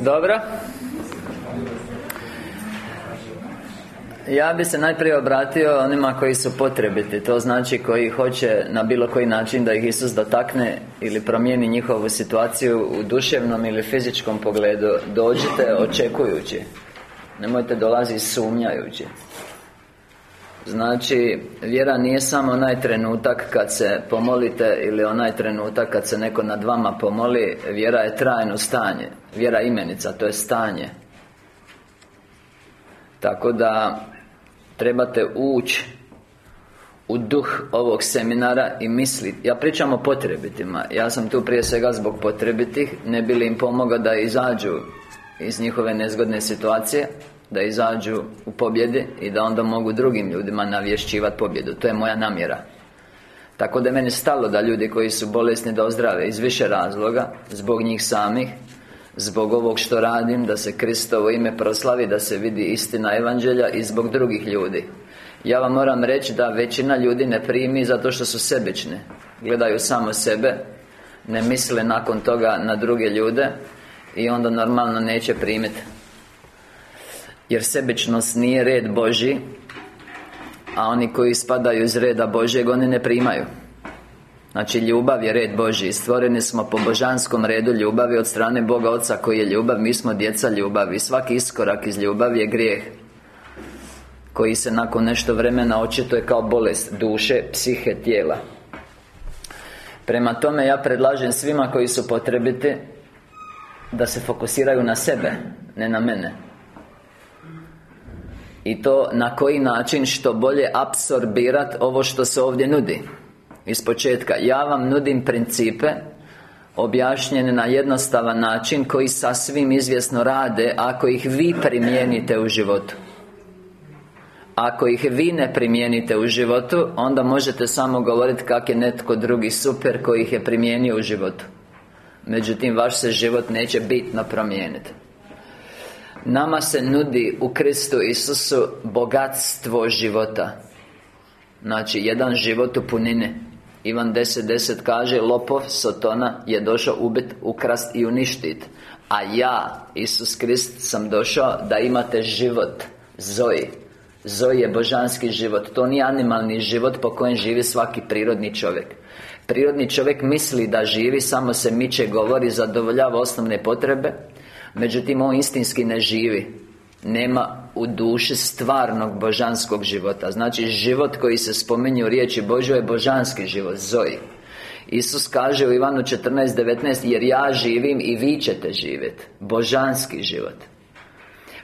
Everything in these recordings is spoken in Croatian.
Dobro. Ja bi se najprije obratio onima koji su potrebiti. To znači koji hoće na bilo koji način da ih Isus dotakne Ili promijeni njihovu situaciju u duševnom ili fizičkom pogledu. Dođite očekujući. Nemojte dolaziti sumnjajući Znači, vjera nije samo onaj trenutak kad se pomolite Ili onaj trenutak kad se neko nad vama pomoli Vjera je trajno stanje. Vjera imenica, to je stanje. Tako da Trebate ući u duh ovog seminara i misliti Ja pričam o potrebitima. Ja sam tu prije svega zbog potrebitih Ne bi li im pomogao da izađu iz njihove nezgodne situacije Da izađu u pobjedi I da onda mogu drugim ljudima navješćivati pobjedu. To je moja namjera. Tako da je meni stalo da ljudi koji su bolesni da ozdrave Iz više razloga Zbog njih samih Zbog ovog što radim Da se Kristovo ime proslavi Da se vidi istina Evanđelja I zbog drugih ljudi. Ja vam moram reći da većina ljudi ne primi Zato što su sebični. Gledaju samo sebe Ne misle nakon toga na druge ljude I onda normalno neće primiti Jer sebičnost nije red Boži A oni koji spadaju iz reda Božjeg Oni ne primaju. Znači ljubav je red Božji. Stvoreni smo po božanskom redu ljubavi od strane Boga Oca koji je ljubav. Mi smo djeca ljubavi. Svaki iskorak iz ljubavi je grijeh Koji se nakon nešto vremena očituje kao bolest Duše, psihe, tijela. Prema tome ja predlažem svima koji su potrebiti Da se fokusiraju na sebe Ne na mene I to na koji način što bolje apsorbirat ovo što se ovdje nudi. Iz početka Ja vam nudim principe Objašnjene na jednostavan način Koji sasvim izvjesno rade Ako ih vi primijenite u životu. Ako ih vi ne primijenite u životu Onda možete samo govoriti kak je netko drugi super Koji ih je primijenio u životu. Međutim, vaš se život neće bitno promijeniti Nama se nudi u Kristu Isusu Bogatstvo života. Znači, jedan život u punine Ivan 10.10 kaže Lopov, Sotona je došao ubit, ukrast i uništit. A ja, Isus Krist, sam došao da imate život. Zoji Zoji je božanski život. To nije animalni život po kojem živi svaki prirodni čovjek. Prirodni čovjek misli da živi, samo se miče, govori, zadovoljava osnovne potrebe Međutim, on istinski ne živi. Nema u duši stvarnog božanskog života. Znači život koji se spominje u riječi Božoj je božanski život, Zoji Isus kaže u Ivanu 14.19 Jer ja živim i vi ćete živjeti Božanski život.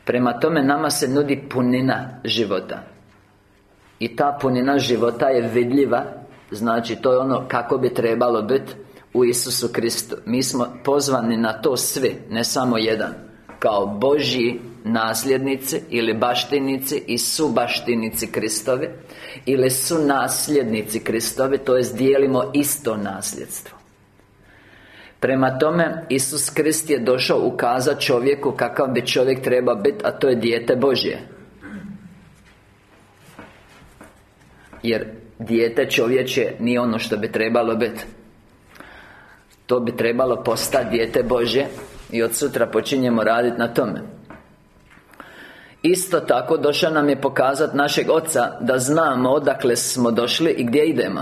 Prema tome nama se nudi punina života. I ta punina života je vidljiva. Znači to je ono kako bi trebalo biti U Isusu Kristu. Mi smo pozvani na to svi Ne samo jedan Kao Božji nasljednici ili baštinici i subaštinici Kristovi ili su nasljednici Kristovi to jest dijelimo isto nasljedstvo. Prema tome, Isus Krist je došao ukazati čovjeku kakav bi čovjek treba biti, a to je dijete Božje. Jer dijete čovječe nije ono što bi trebalo biti To bi trebalo postati dijete Božje I od sutra počinjemo raditi na tome. Isto tako došao nam je pokazati našeg Oca Da znamo odakle smo došli i gdje idemo.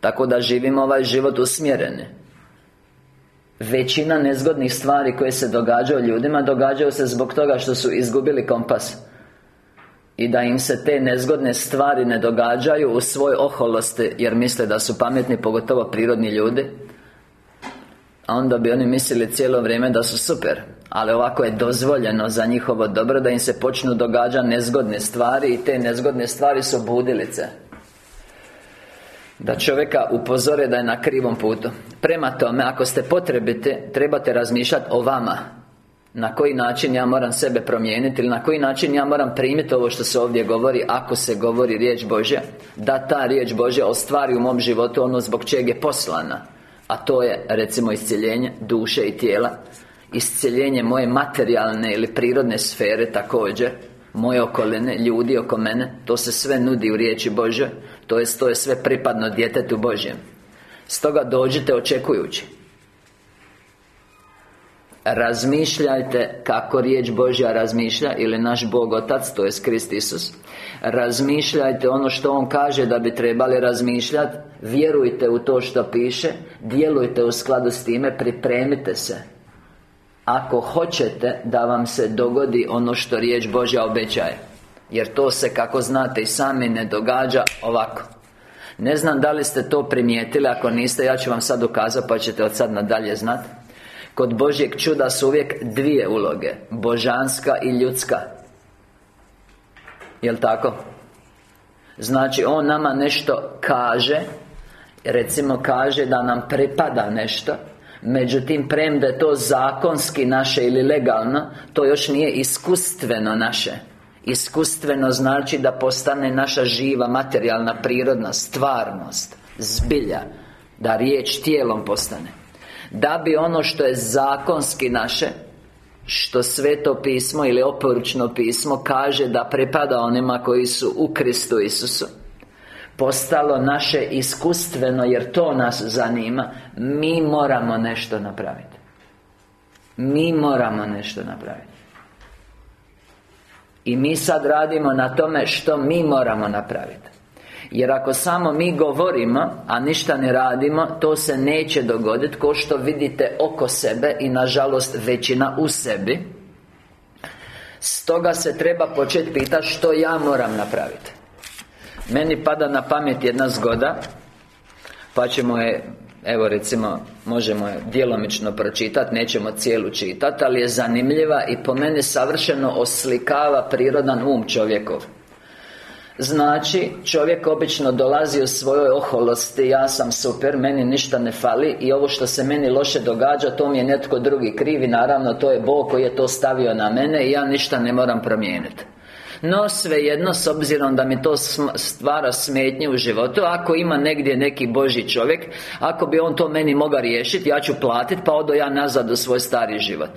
Tako da živimo ovaj život usmjereni. Većina nezgodnih stvari koje se događaju ljudima Događaju se zbog toga što su izgubili kompas. I da im se te nezgodne stvari ne događaju u svoj oholosti Jer misle da su pametni, pogotovo prirodni ljudi a onda bi oni mislili cijelo vrijeme da su super. Ali ovako je dozvoljeno za njihovo dobro Da im se počnu događati nezgodne stvari I te nezgodne stvari su budilice. Da čovjeka upozore da je na krivom putu. Prema tome, ako ste potrebite Trebate razmišljati o vama. Na koji način ja moram sebe promijeniti Ili na koji način ja moram primiti ovo što se ovdje govori Ako se govori riječ Božja. Da ta riječ Božja ostvari u mom životu ono zbog čeg je poslana a to je, recimo, iscjeljenje duše i tijela Iscjeljenje moje materijalne ili prirodne sfere također Moje okoline, ljudi oko mene To se sve nudi u riječi Bože To je, to je sve pripadno djetetu Božjem. Stoga dođite očekujući Razmišljajte kako riječ Božja razmišlja Ili naš Bog Otac, to je Krist Isus. Razmišljajte ono što On kaže da bi trebali razmišljati Vjerujte u to što piše. Djelujte u skladu s time. Pripremite se. Ako hoćete da vam se dogodi ono što riječ Božja obećaje. Jer to se, kako znate i sami, ne događa ovako. Ne znam da li ste to primijetili. Ako niste, ja ću vam sad ukazati Pa ćete od sad nadalje znati Kod Božjeg čuda su uvijek dvije uloge Božanska i ljudska. Jel' tako? Znači, On nama nešto kaže Recimo kaže da nam pripada nešto Međutim, premda je to zakonski naše ili legalno To još nije iskustveno naše. Iskustveno znači da postane naša živa, materijalna, prirodna stvarnost Zbilja Da riječ tijelom postane Da bi ono što je zakonski naše Što sveto pismo ili oporučno pismo Kaže da pripada onima koji su u Kristu Isusu postalo naše iskustveno jer to nas zanima. Mi moramo nešto napraviti. Mi moramo nešto napraviti. I mi sad radimo na tome što mi moramo napraviti jer ako samo mi govorimo, a ništa ne radimo To se neće dogoditi Ko što vidite oko sebe I nažalost većina u sebi. Stoga se treba početi pitati što ja moram napraviti meni pada na pamet jedna zgoda Pa ćemo je Evo recimo Možemo je djelomično pročitati Nećemo cijelu čitati Ali je zanimljiva I po meni savršeno oslikava prirodan um čovjekov Znači, čovjek obično dolazi u svojoj oholosti Ja sam super, meni ništa ne fali I ovo što se meni loše događa To mi je netko drugi krivi Naravno, to je Bog koji je to stavio na mene I ja ništa ne moram promijeniti. No svejedno, s obzirom da mi to stvara smetnje u životu Ako ima negdje neki Boži čovjek Ako bi on to meni mogao riješiti Ja ću platiti pa odo ja nazad u svoj stari život.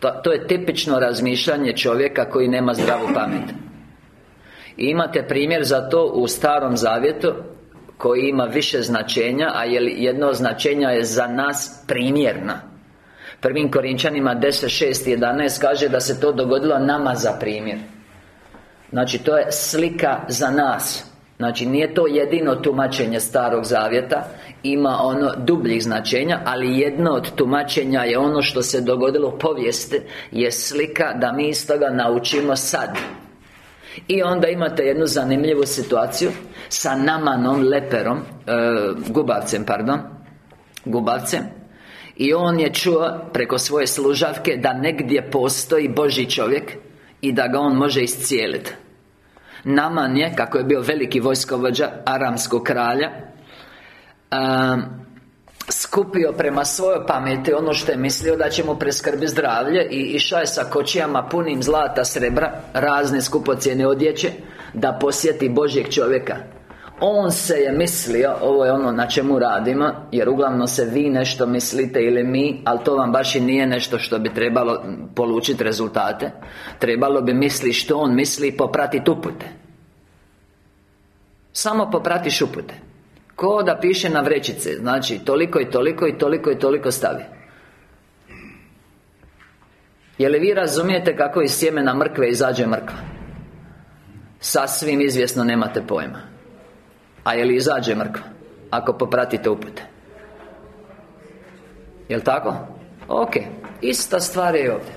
To, to je tipično razmišljanje čovjeka koji nema zdravu pamet I imate primjer za to u Starom Zavjetu Koji ima više značenja A jedno od značenja je za nas primjerna. Prvim Korinčanima 10, 6, 11 kaže da se to dogodilo nama za primjer. Znači, to je slika za nas. Znači, nije to jedino tumačenje Starog Zavjeta Ima ono dubljih značenja Ali jedno od tumačenja je ono što se dogodilo u povijesti Je slika da mi iz toga naučimo sad i onda imate jednu zanimljivu situaciju Sa Namanom Leperom e, Gubavcem, pardon Gubavcem. I on je čuo preko svoje služavke Da negdje postoji Boži čovjek I da ga on može iscijeliti Naman je, kako je bio veliki vojskovođa Aramskog kralja Skupio prema svojoj pameti ono što je mislio da će mu preskrbi zdravlje I išao je sa kočijama punim zlata, srebra Razne skupocjene odjeće Da posjeti Božjeg čovjeka. On se je mislio, ovo je ono na čemu radimo Jer uglavnom se vi nešto mislite ili mi Ali to vam baš i nije nešto što bi trebalo polučiti rezultate. Trebalo bi misli što on misli i popratiti upute. Samo popratiš upute Ko da piše na vrećice Znači toliko i toliko i toliko i toliko stavi. Je li vi razumijete kako iz sjemena mrkve izađe mrkva? Sasvim izvjesno nemate pojma. A je li izađe mrkva Ako popratite upute? Jel' tako? Ok Ista stvar je ovdje.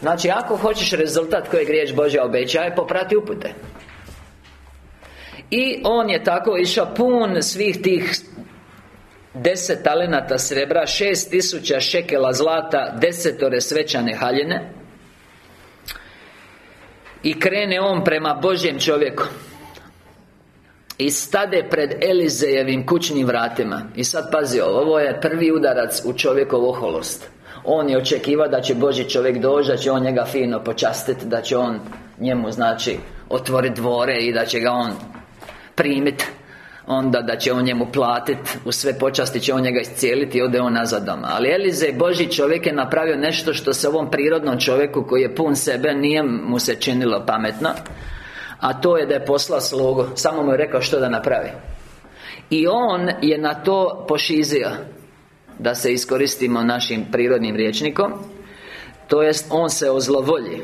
Znači, ako hoćeš rezultat kojeg riječ Božja obećaje Poprati upute I on je tako išao pun svih tih Deset talenata srebra Šest tisuća šekela zlata Desetore svečane haljine. I krene on prema Božjem čovjeku. I stade pred Elizejevim kućnim vratima. I sad pazi ovo je prvi udarac u čovjekovu oholost. On je očekivao da će Boži čovjek doći Da će on njega fino počastiti Da će on njemu znači Otvoriti dvore i da će ga on primiti Onda da će on njemu platiti U sve počasti će on njega iscijeliti I ode on nazad doma. Ali Elizej, Boži čovjek je napravio nešto Što se ovom prirodnom čovjeku Koji je pun sebe Nije mu se činilo pametno a to je da je poslao slugu Samo mu je rekao što da napravi. I on je na to pošizio Da se iskoristimo našim prirodnim rječnikom To jest, on se ozlovolji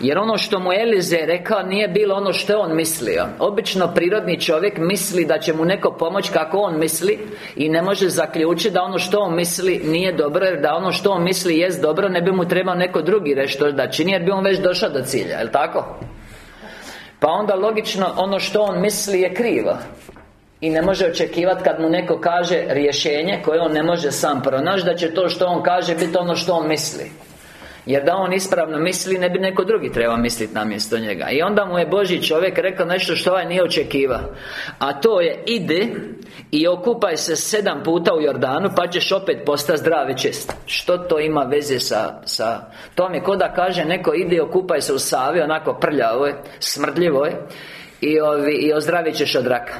jer ono što mu Elize rekao nije bilo ono što je on mislio. Obično prirodni čovjek misli da će mu neko pomoći kako on misli I ne može zaključiti da ono što on misli nije dobro Jer da ono što on misli jest dobro Ne bi mu trebao neko drugi reći što da čini Jer bi on već došao do cilja, jel tako? Pa onda logično ono što on misli je krivo. I ne može očekivati kad mu neko kaže rješenje koje on ne može sam pronaći Da će to što on kaže biti ono što on misli jer da on ispravno misli, ne bi neko drugi trebao misliti na mjesto njega. I onda mu je Boži čovjek rekao nešto što ovaj nije očekiva. A to je, ide i okupaj se sedam puta u Jordanu Pa ćeš opet postati zdrav i čist. Što to ima veze sa, sa To mi ko da kaže neko ide i okupaj se u Savi Onako prljavo je, smrdljivo je I, ovi, i ozdravit ćeš od raka.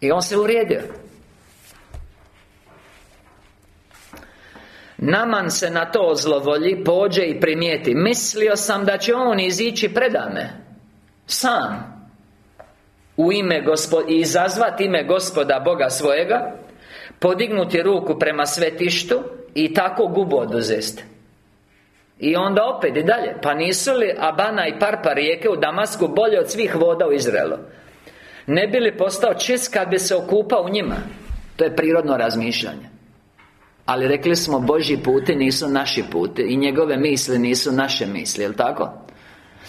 I on se urijedio Naman se na to ozlovolji Pođe i primijeti. Mislio sam da će on izići predame Sam. U ime gospod I izazvati ime gospoda Boga svojega Podignuti ruku prema svetištu I tako gubu oduzesti I onda opet i dalje Pa nisu li Abana i Parpa rijeke u Damasku Bolje od svih voda u Izraelu? Ne bi li postao čist kad bi se okupao u njima? To je prirodno razmišljanje ali rekli smo Božji puti nisu naši puti I njegove misli nisu naše misli, jel tako?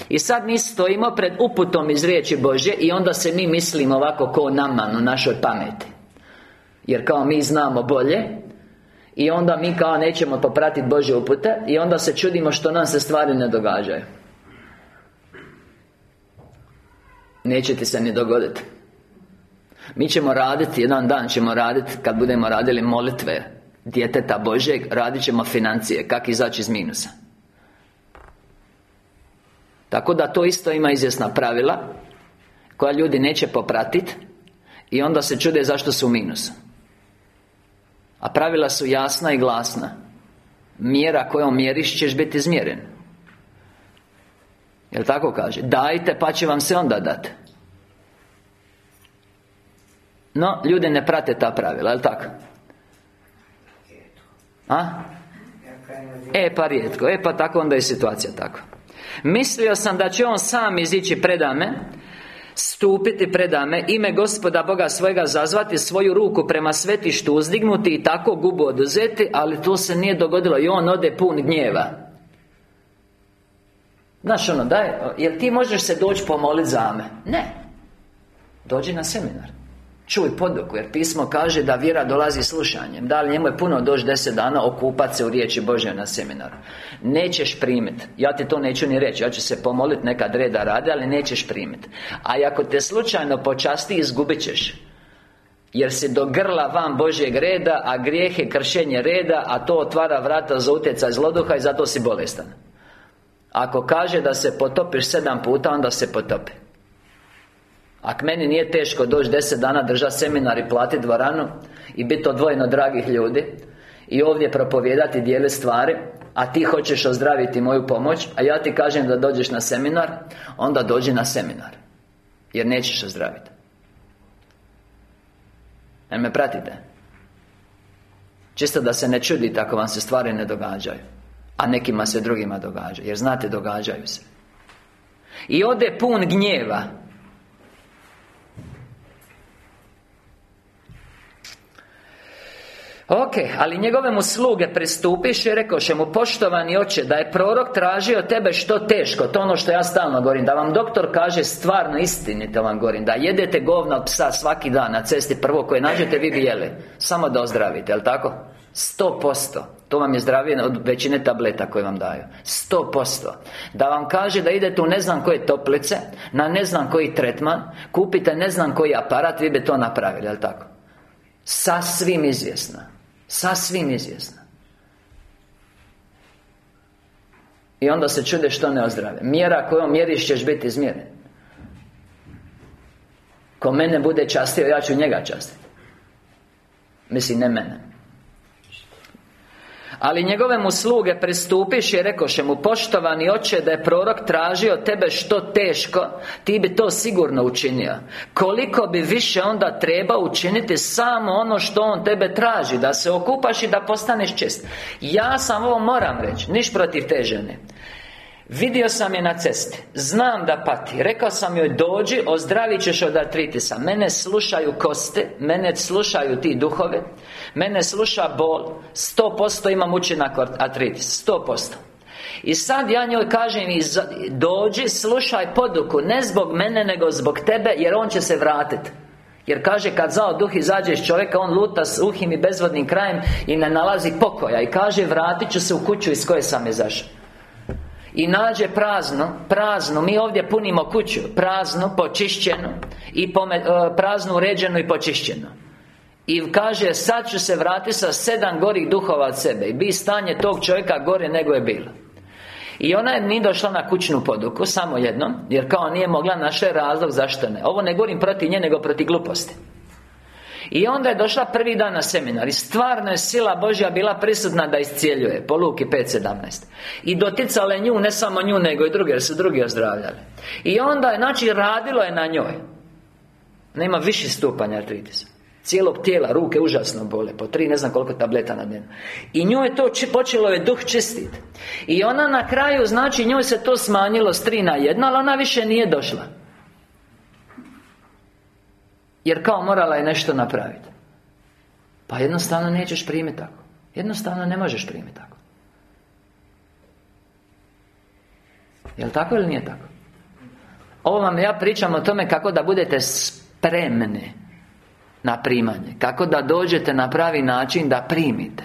I sad mi stojimo pred uputom iz riječi Božje I onda se mi mislimo ovako ko nama u našoj pameti. Jer kao mi znamo bolje I onda mi kao nećemo popratiti Božje upute I onda se čudimo što nam se stvari ne događaju. Neće ti se ni dogoditi Mi ćemo raditi, jedan dan ćemo raditi Kad budemo radili molitve djeteta Božeg Radit ćemo financije Kako izaći iz minusa. Tako da to isto ima izvjesna pravila Koja ljudi neće popratiti I onda se čude zašto su u minusu. A pravila su jasna i glasna. Mjera kojom mjeriš ćeš biti izmjeren. Jel tako kaže? Dajte pa će vam se onda dati No, ljudi ne prate ta pravila, jel tako? A? E pa rijetko, e pa tako onda je situacija tako Mislio sam da će on sam izići predame Stupiti predame Ime gospoda Boga svojega zazvati Svoju ruku prema svetištu uzdignuti I tako gubu oduzeti Ali to se nije dogodilo I on ode pun gnjeva. Znaš ono, daj, jel ti možeš se doći pomoliti za me? Ne. Dođi na seminar Čuj poduku, jer pismo kaže da vjera dolazi slušanjem. Da li njemu je puno doći deset dana okupat se u riječi Božje na seminaru? Nećeš primit. Ja ti to neću ni reći. Ja ću se pomoliti nekad reda rade Ali nećeš primit. A ako te slučajno počasti izgubit ćeš. Jer si do grla van Božjeg reda A grijeh je kršenje reda A to otvara vrata za utjecaj zloduha I zato si bolestan. Ako kaže da se potopiš sedam puta Onda se potopi ako meni nije teško doći deset dana držati seminar i platiti dvoranu I biti odvojeno dragih ljudi I ovdje propovijedati dijele stvari A ti hoćeš ozdraviti moju pomoć A ja ti kažem da dođeš na seminar Onda dođi na seminar Jer nećeš ozdraviti Ne me pratite? Čisto da se ne čudite ako vam se stvari ne događaju A nekima se drugima događaju Jer znate, događaju se. I ode pun gnjeva Ok, ali njegove mu sluge pristupiš i rekoše mu Poštovani oče, da je prorok tražio tebe što teško To ono što ja stalno govorim Da vam doktor kaže stvarno istinito vam govorim Da jedete govna od psa svaki dan na cesti Prvo koje nađete vi bi jeli. Samo da ozdravite, jel tako? Sto posto. To vam je zdravije od većine tableta koje vam daju. Sto posto. Da vam kaže da idete u ne znam koje toplice Na ne znam koji tretman Kupite ne znam koji aparat Vi bi to napravili, jel tako? Sasvim izvjesno Sasvim izvjesna. I onda se čude što ne ozdrave. Mjera kojom mjeriš ćeš biti izmjeren. Ko mene bude častio, ja ću njega častiti. Misli, ne mene ali njegove mu sluge pristupiš i rekoše mu Poštovani oče da je prorok tražio tebe što teško Ti bi to sigurno učinio. Koliko bi više onda treba učiniti samo ono što on tebe traži Da se okupaš i da postaneš čist. Ja sam ovo moram reći Niš protiv te žene Vidio sam je na cesti. Znam da pati. Rekao sam joj dođi Ozdravit ćeš od artritisa. Mene slušaju koste Mene slušaju ti duhove Mene sluša bol. Sto posto imam učinak artritis Sto posto. I sad ja njoj kažem Dođi, slušaj poduku. Ne zbog mene, nego zbog tebe Jer on će se vratiti jer kaže kad zao duh izađe iz čovjeka On luta s uhim i bezvodnim krajem I ne nalazi pokoja. I kaže vratit ću se u kuću iz koje sam izašao i nađe prazno, prazno, mi ovdje punimo kuću Prazno, počišćeno I pome, e, prazno uređeno i počišćeno. I kaže, sad ću se vratiti sa sedam gorih duhova od sebe. I bi stanje tog čovjeka gore nego je bilo. I ona je ni došla na kućnu poduku, samo jednom Jer kao nije mogla naše razlog zašto ne. Ovo ne govorim protiv nje, nego protiv gluposti i onda je došla prvi dan na seminar I stvarno je sila Božja bila prisutna da iscijeljuje Po Luki 5.17 I doticala je nju, ne samo nju, nego i druge Jer su drugi ozdravljali. I onda je, znači, radilo je na njoj. Nema viši stupanja artritisa. Cijelog tijela, ruke užasno bole Po tri, ne znam koliko tableta na dnevno I nju je to, počelo je duh čistit. I ona na kraju, znači, njoj se to smanjilo s tri na jedna Ali ona više nije došla jer kao morala je nešto napraviti Pa jednostavno nećeš primiti tako. Jednostavno ne možeš primiti tako. Jel' tako ili nije tako? Ovo vam ja pričam o tome kako da budete spremni Na primanje. Kako da dođete na pravi način da primite.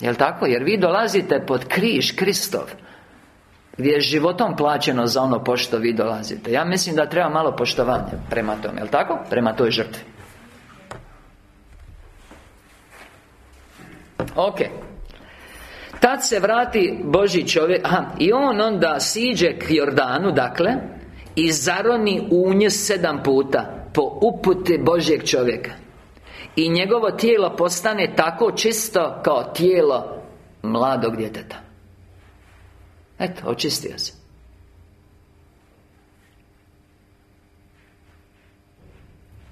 Jel' tako? Jer vi dolazite pod križ Kristov gdje je životom plaćeno za ono pošto vi dolazite. Ja mislim da treba malo poštovanja prema tome, jel tako? Prema toj žrtvi. Ok. Tad se vrati Boži čovjek Aha, i on onda siđe k Jordanu, dakle I zaroni u nje sedam puta Po uputi Božjeg čovjeka. I njegovo tijelo postane tako čisto Kao tijelo mladog djeteta Eto, očistio se.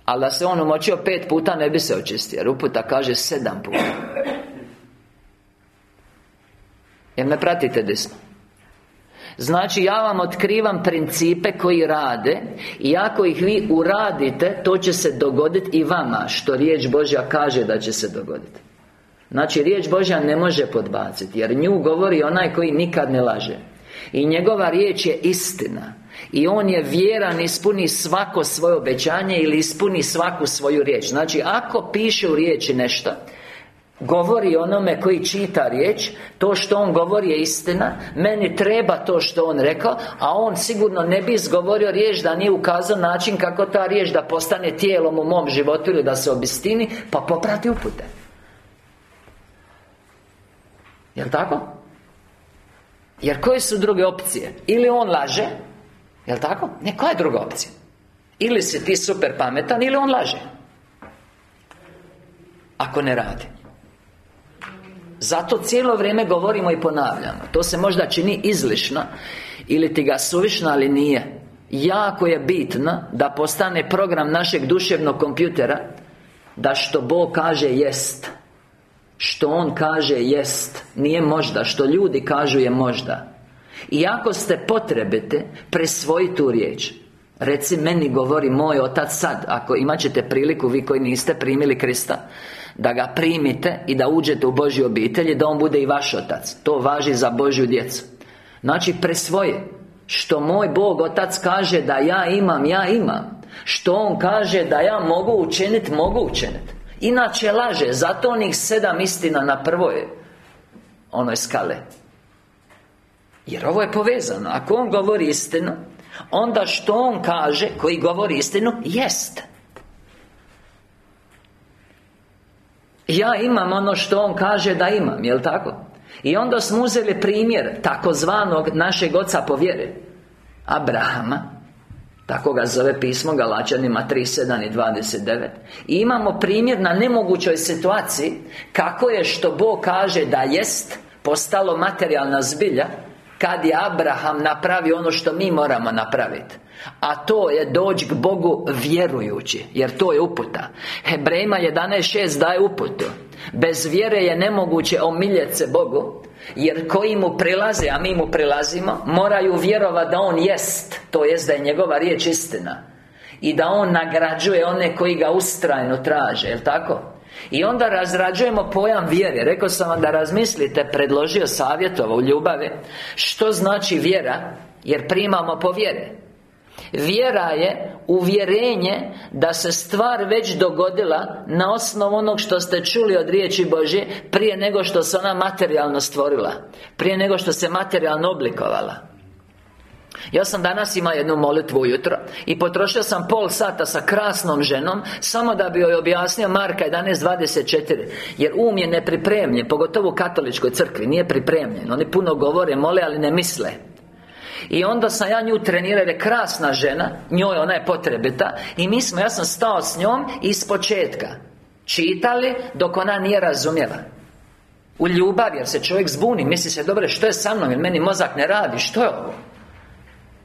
Ali da se on umočio pet puta ne bi se očistio Jer uputa kaže sedam puta. Jer me pratite desno? Znači ja vam otkrivam principe koji rade I ako ih vi uradite To će se dogoditi i vama Što riječ Božja kaže da će se dogoditi Znači, riječ Božja ne može podbaciti Jer nju govori onaj koji nikad ne laže. I njegova riječ je istina. I on je vjeran, ispuni svako svoje obećanje Ili ispuni svaku svoju riječ. Znači, ako piše u riječi nešto Govori onome koji čita riječ To što on govori je istina Meni treba to što on rekao A on sigurno ne bi izgovorio riječ Da nije ukazao način kako ta riječ Da postane tijelom u mom životu Ili da se obistini Pa poprati upute Jel' tako? Jer koje su druge opcije? Ili on laže Jel' tako? Ne, koja je druga opcija? Ili si ti super pametan ili on laže Ako ne radi Zato cijelo vrijeme govorimo i ponavljamo To se možda čini izlišno Ili ti ga suvišno, ali nije Jako je bitno Da postane program našeg duševnog kompjutera Da što Bog kaže jest što On kaže jest Nije možda Što ljudi kažu je možda. I ako ste potrebite Presvoji tu riječ Reci meni govori moj otac sad Ako imat ćete priliku vi koji niste primili Krista Da ga primite i da uđete u Božju obitelji Da on bude i vaš otac. To važi za Božju djecu. Znači presvoje Što moj Bog otac kaže da ja imam, ja imam. Što on kaže da ja mogu učiniti, mogu učiniti Inače laže, zato onih sedam istina na prvoj Onoj skale. Jer ovo je povezano. Ako on govori istinu Onda što on kaže, koji govori istinu, jest. Ja imam ono što on kaže da imam, jel tako? I onda smo uzeli primjer takozvanog našeg oca po vjeri Abrahama tako ga zove pismo Galačanima 3.7 i 29 I imamo primjer na nemogućoj situaciji Kako je što Bog kaže da jest Postalo materijalna zbilja Kad je Abraham napravi ono što mi moramo napraviti a to je doći k Bogu vjerujući Jer to je uputa. Hebrejima 11.6 daje uputu. Bez vjere je nemoguće omiljeti se Bogu jer koji mu prilaze, a mi mu prilazimo Moraju vjerovati da On jest To jest da je njegova riječ istina. I da On nagrađuje one koji ga ustrajno traže, jel tako? I onda razrađujemo pojam vjere. Rekao sam vam da razmislite Predložio savjetovo u ljubavi Što znači vjera Jer primamo po vjere Vjera je uvjerenje da se stvar već dogodila Na osnovu onog što ste čuli od riječi Božje Prije nego što se ona materijalno stvorila Prije nego što se materijalno oblikovala. Ja sam danas imao jednu molitvu ujutro I potrošio sam pol sata sa krasnom ženom Samo da bi joj objasnio Marka 11.24 Jer um je nepripremljen Pogotovo u katoličkoj crkvi Nije pripremljen. Oni puno govore, mole, ali ne misle i onda sam ja nju trenirao jer je krasna žena Njoj ona je potrebita I mi smo, ja sam stao s njom iz početka Čitali dok ona nije razumjela. U ljubavi jer se čovjek zbuni Misli se, dobro, što je sa mnom jer meni mozak ne radi Što je ovo?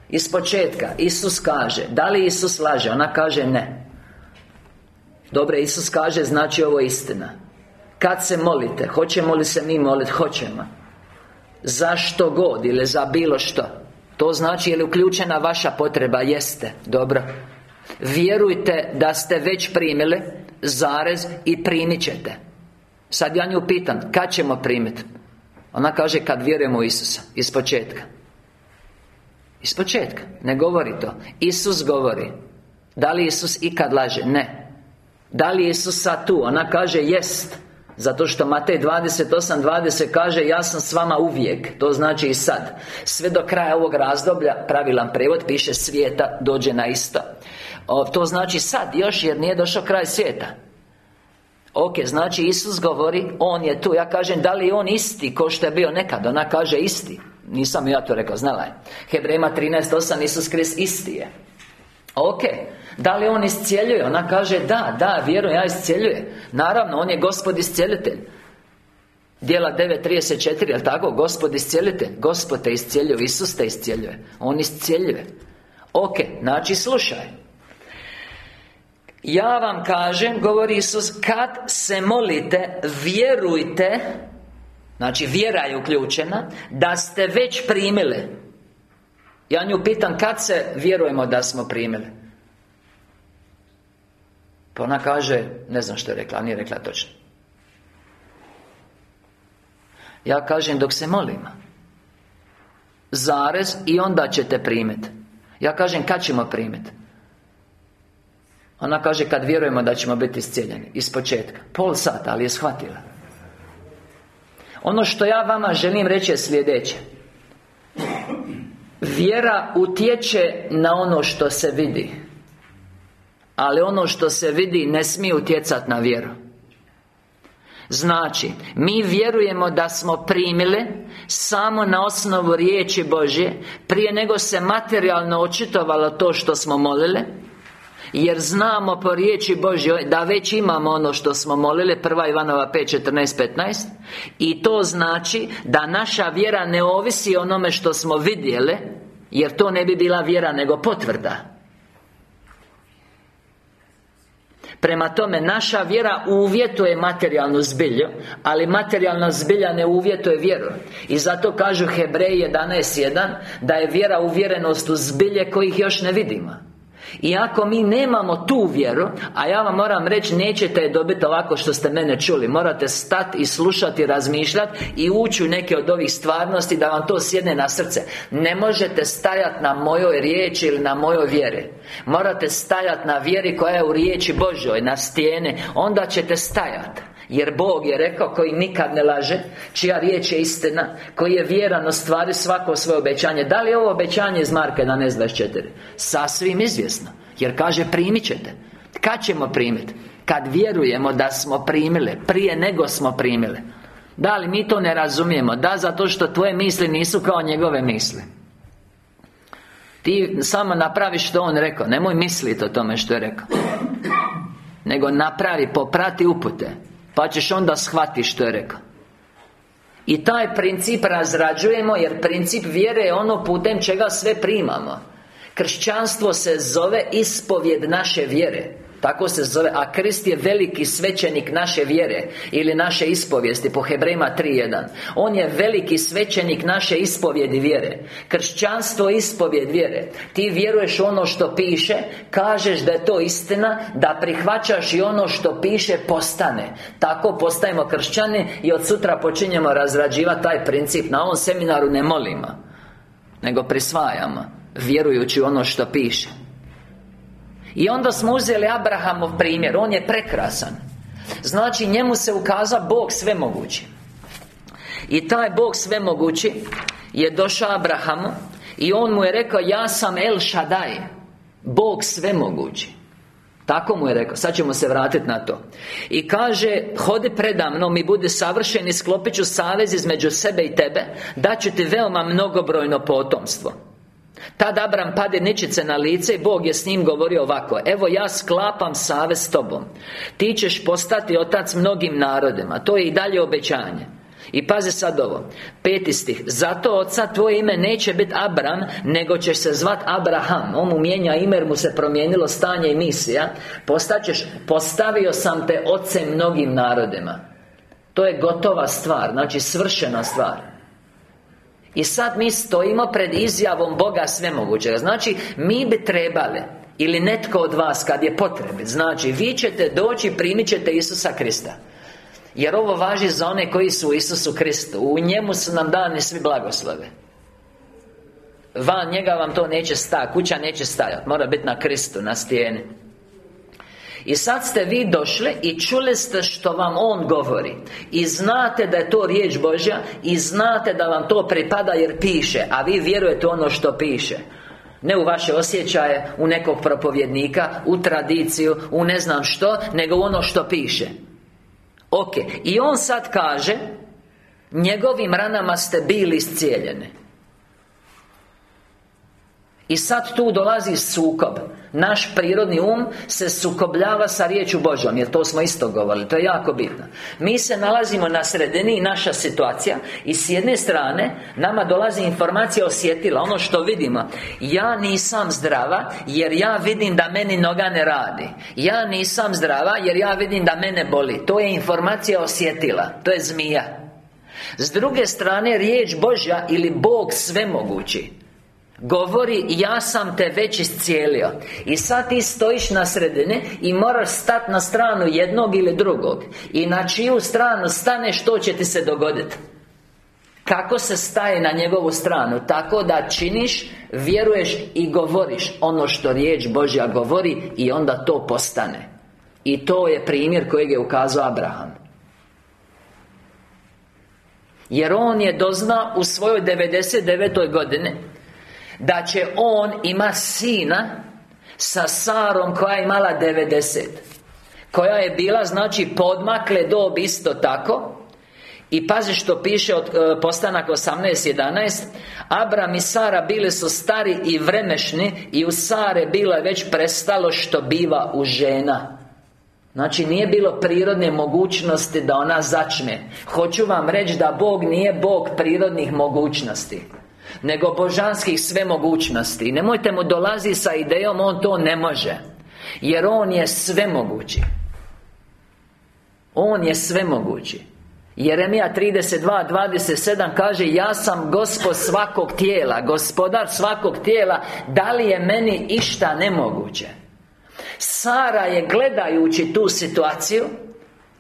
Iz početka Isus kaže Da li Isus laže? Ona kaže ne. Dobro, Isus kaže znači ovo istina. Kad se molite Hoćemo li se mi moliti? Hoćemo. Zašto god? Ili za bilo što to znači je li uključena vaša potreba? Jeste, dobro. Vjerujte da ste već primili Zarez i primit ćete. Sad ja nju pitam Kad ćemo primiti? Ona kaže kad vjerujemo u Isusa. Iz početka. Iz početka. Ne govori to. Isus govori. Da li Isus ikad laže? Ne. Da li Isus sad tu? Ona kaže jest zato što Matej 28.20 kaže Ja sam s vama uvijek. To znači i sad. Sve do kraja ovog razdoblja Pravilan prevod piše svijeta Dođe na isto. To znači sad još jer nije došao kraj svijeta. Ok, znači Isus govori On je tu. Ja kažem da li je On isti Ko što je bio nekad? Ona kaže isti. Nisam ja to rekao, znala je. Hebrejima 13.8 Isus Krist isti je Ok. Da li On iscijeljuje? Ona kaže da, da, vjerujem, ja iscijeljuje Naravno, On je Gospod iscijelitelj. Dijela 9.34, jel tako? Gospod iscijelitelj. Gospod te iscijeljuje, Isus te iscijeljuje. On iscijeljuje. Ok, znači slušaj. Ja vam kažem, govori Isus Kad se molite, vjerujte Znači, vjera je uključena Da ste već primili Ja nju pitam, kad se vjerujemo da smo primili? Pa ona kaže, ne znam što je rekla, nije rekla točno. Ja kažem, dok se molimo Zarez i onda ćete primiti Ja kažem, kad ćemo primiti Ona kaže, kad vjerujemo da ćemo biti iscijeljeni Iz početka. Pol sata, ali je shvatila. Ono što ja vama želim reći je sljedeće Vjera utječe na ono što se vidi. Ali ono što se vidi ne smije utjecati na vjeru. Znači, mi vjerujemo da smo primili Samo na osnovu riječi Božje Prije nego se materijalno očitovalo to što smo molili jer znamo po riječi Božjoj da već imamo ono što smo molili Prva Ivanova 5, 14, 15 I to znači da naša vjera ne ovisi onome što smo vidjeli Jer to ne bi bila vjera nego potvrda. Prema tome, naša vjera uvjetuje materijalnu zbilju Ali materijalna zbilja ne uvjetuje vjeru. I zato kažu Hebreji 11.1 Da je vjera uvjerenost u zbilje kojih još ne vidimo i ako mi nemamo tu vjeru A ja vam moram reći Nećete je dobiti ovako što ste mene čuli. Morate stati i slušati, razmišljati I ući u neke od ovih stvarnosti Da vam to sjedne na srce. Ne možete stajati na mojoj riječi Ili na mojoj vjeri. Morate stajati na vjeri koja je u riječi Božoj Na stijene. Onda ćete stajati jer Bog je rekao koji nikad ne laže Čija riječ je istina Koji je vjeran ostvari svako svoje obećanje. Da li je ovo obećanje iz Marka 11.24? Sasvim izvjesno. Jer kaže primit ćete. Kad ćemo primiti? Kad vjerujemo da smo primili Prije nego smo primili. Da li mi to ne razumijemo? Da, zato što tvoje misli nisu kao njegove misli. Ti samo napravi što on rekao. Nemoj misliti o tome što je rekao. Nego napravi, poprati upute Pa ćeš onda shvatiti što je rekao. I taj princip razrađujemo Jer princip vjere je ono putem čega sve primamo. Kršćanstvo se zove ispovjed naše vjere tako se zove A Krist je veliki svećenik naše vjere Ili naše ispovijesti Po Hebrejima 3.1 On je veliki svećenik naše ispovjedi vjere. Kršćanstvo ispovjed vjere. Ti vjeruješ ono što piše Kažeš da je to istina Da prihvaćaš i ono što piše postane. Tako postajemo kršćani I od sutra počinjemo razrađivati taj princip. Na ovom seminaru ne molimo Nego prisvajamo Vjerujući ono što piše i onda smo uzeli Abrahamov primjer On je prekrasan. Znači njemu se ukaza Bog svemogući. I taj Bog svemogući Je došao Abrahamu I on mu je rekao Ja sam El Shaddai Bog svemogući. Tako mu je rekao, sad ćemo se vratiti na to. I kaže, hodi predamno mi bude savršen i sklopit ću savez između sebe i tebe Da ću ti veoma mnogobrojno potomstvo tad Abram pade ničice na lice i Bog je s njim govorio ovako Evo ja sklapam save s tobom. Ti ćeš postati otac mnogim narodima. To je i dalje obećanje. I pazi sad ovo Peti stih. Zato oca tvoje ime neće biti Abram Nego će se zvat Abraham. On mu mijenja ime jer mu se promijenilo stanje i misija. Postaćeš Postavio sam te ocem mnogim narodima. To je gotova stvar Znači svršena stvar i sad mi stojimo pred izjavom Boga svemogućega. Znači, mi bi trebali Ili netko od vas kad je potrebit Znači, vi ćete doći primit ćete Isusa Krista. Jer ovo važi za one koji su u Isusu Kristu. U njemu su nam dani svi blagoslove Van njega vam to neće stajati Kuća neće stajati Mora biti na Kristu, na stijeni i sad ste vi došli i čuli ste što vam On govori. I znate da je to riječ Božja I znate da vam to pripada jer piše A vi vjerujete ono što piše. Ne u vaše osjećaje, u nekog propovjednika, u tradiciju, u ne znam što Nego u ono što piše. Ok, i on sad kaže Njegovim ranama ste bili iscijeljeni i sad tu dolazi sukob. Naš prirodni um se sukobljava sa riječu Božom Jer to smo isto govorili, to je jako bitno. Mi se nalazimo na sredini naša situacija I s jedne strane Nama dolazi informacija osjetila Ono što vidimo. Ja nisam zdrava Jer ja vidim da meni noga ne radi. Ja nisam zdrava Jer ja vidim da mene boli. To je informacija osjetila To je zmija. S druge strane, riječ Božja ili Bog svemogući Govori, ja sam te već iscijelio. I sad ti stojiš na sredini I moraš stati na stranu jednog ili drugog. I na čiju stranu staneš, što će ti se dogoditi Kako se staje na njegovu stranu? Tako da činiš, vjeruješ i govoriš Ono što riječ Božja govori I onda to postane. I to je primjer kojeg je ukazao Abraham. Jer on je doznao u svojoj 99. godini da će on ima sina sa Sarom koja je imala 90 koja je bila znači podmakle dob isto tako. I pazi što piše od e, postanak 18.11 Abram i Sara bili su stari i vremešni I u Sare bilo je već prestalo što biva u žena. Znači nije bilo prirodne mogućnosti da ona začne. Hoću vam reći da Bog nije Bog prirodnih mogućnosti nego božanskih svemogućnosti. Nemojte mu dolazi sa idejom On to ne može. Jer On je svemogući. On je svemogući. Jeremija 32.27 kaže Ja sam gospod svakog tijela. Gospodar svakog tijela Da li je meni išta nemoguće? Sara je gledajući tu situaciju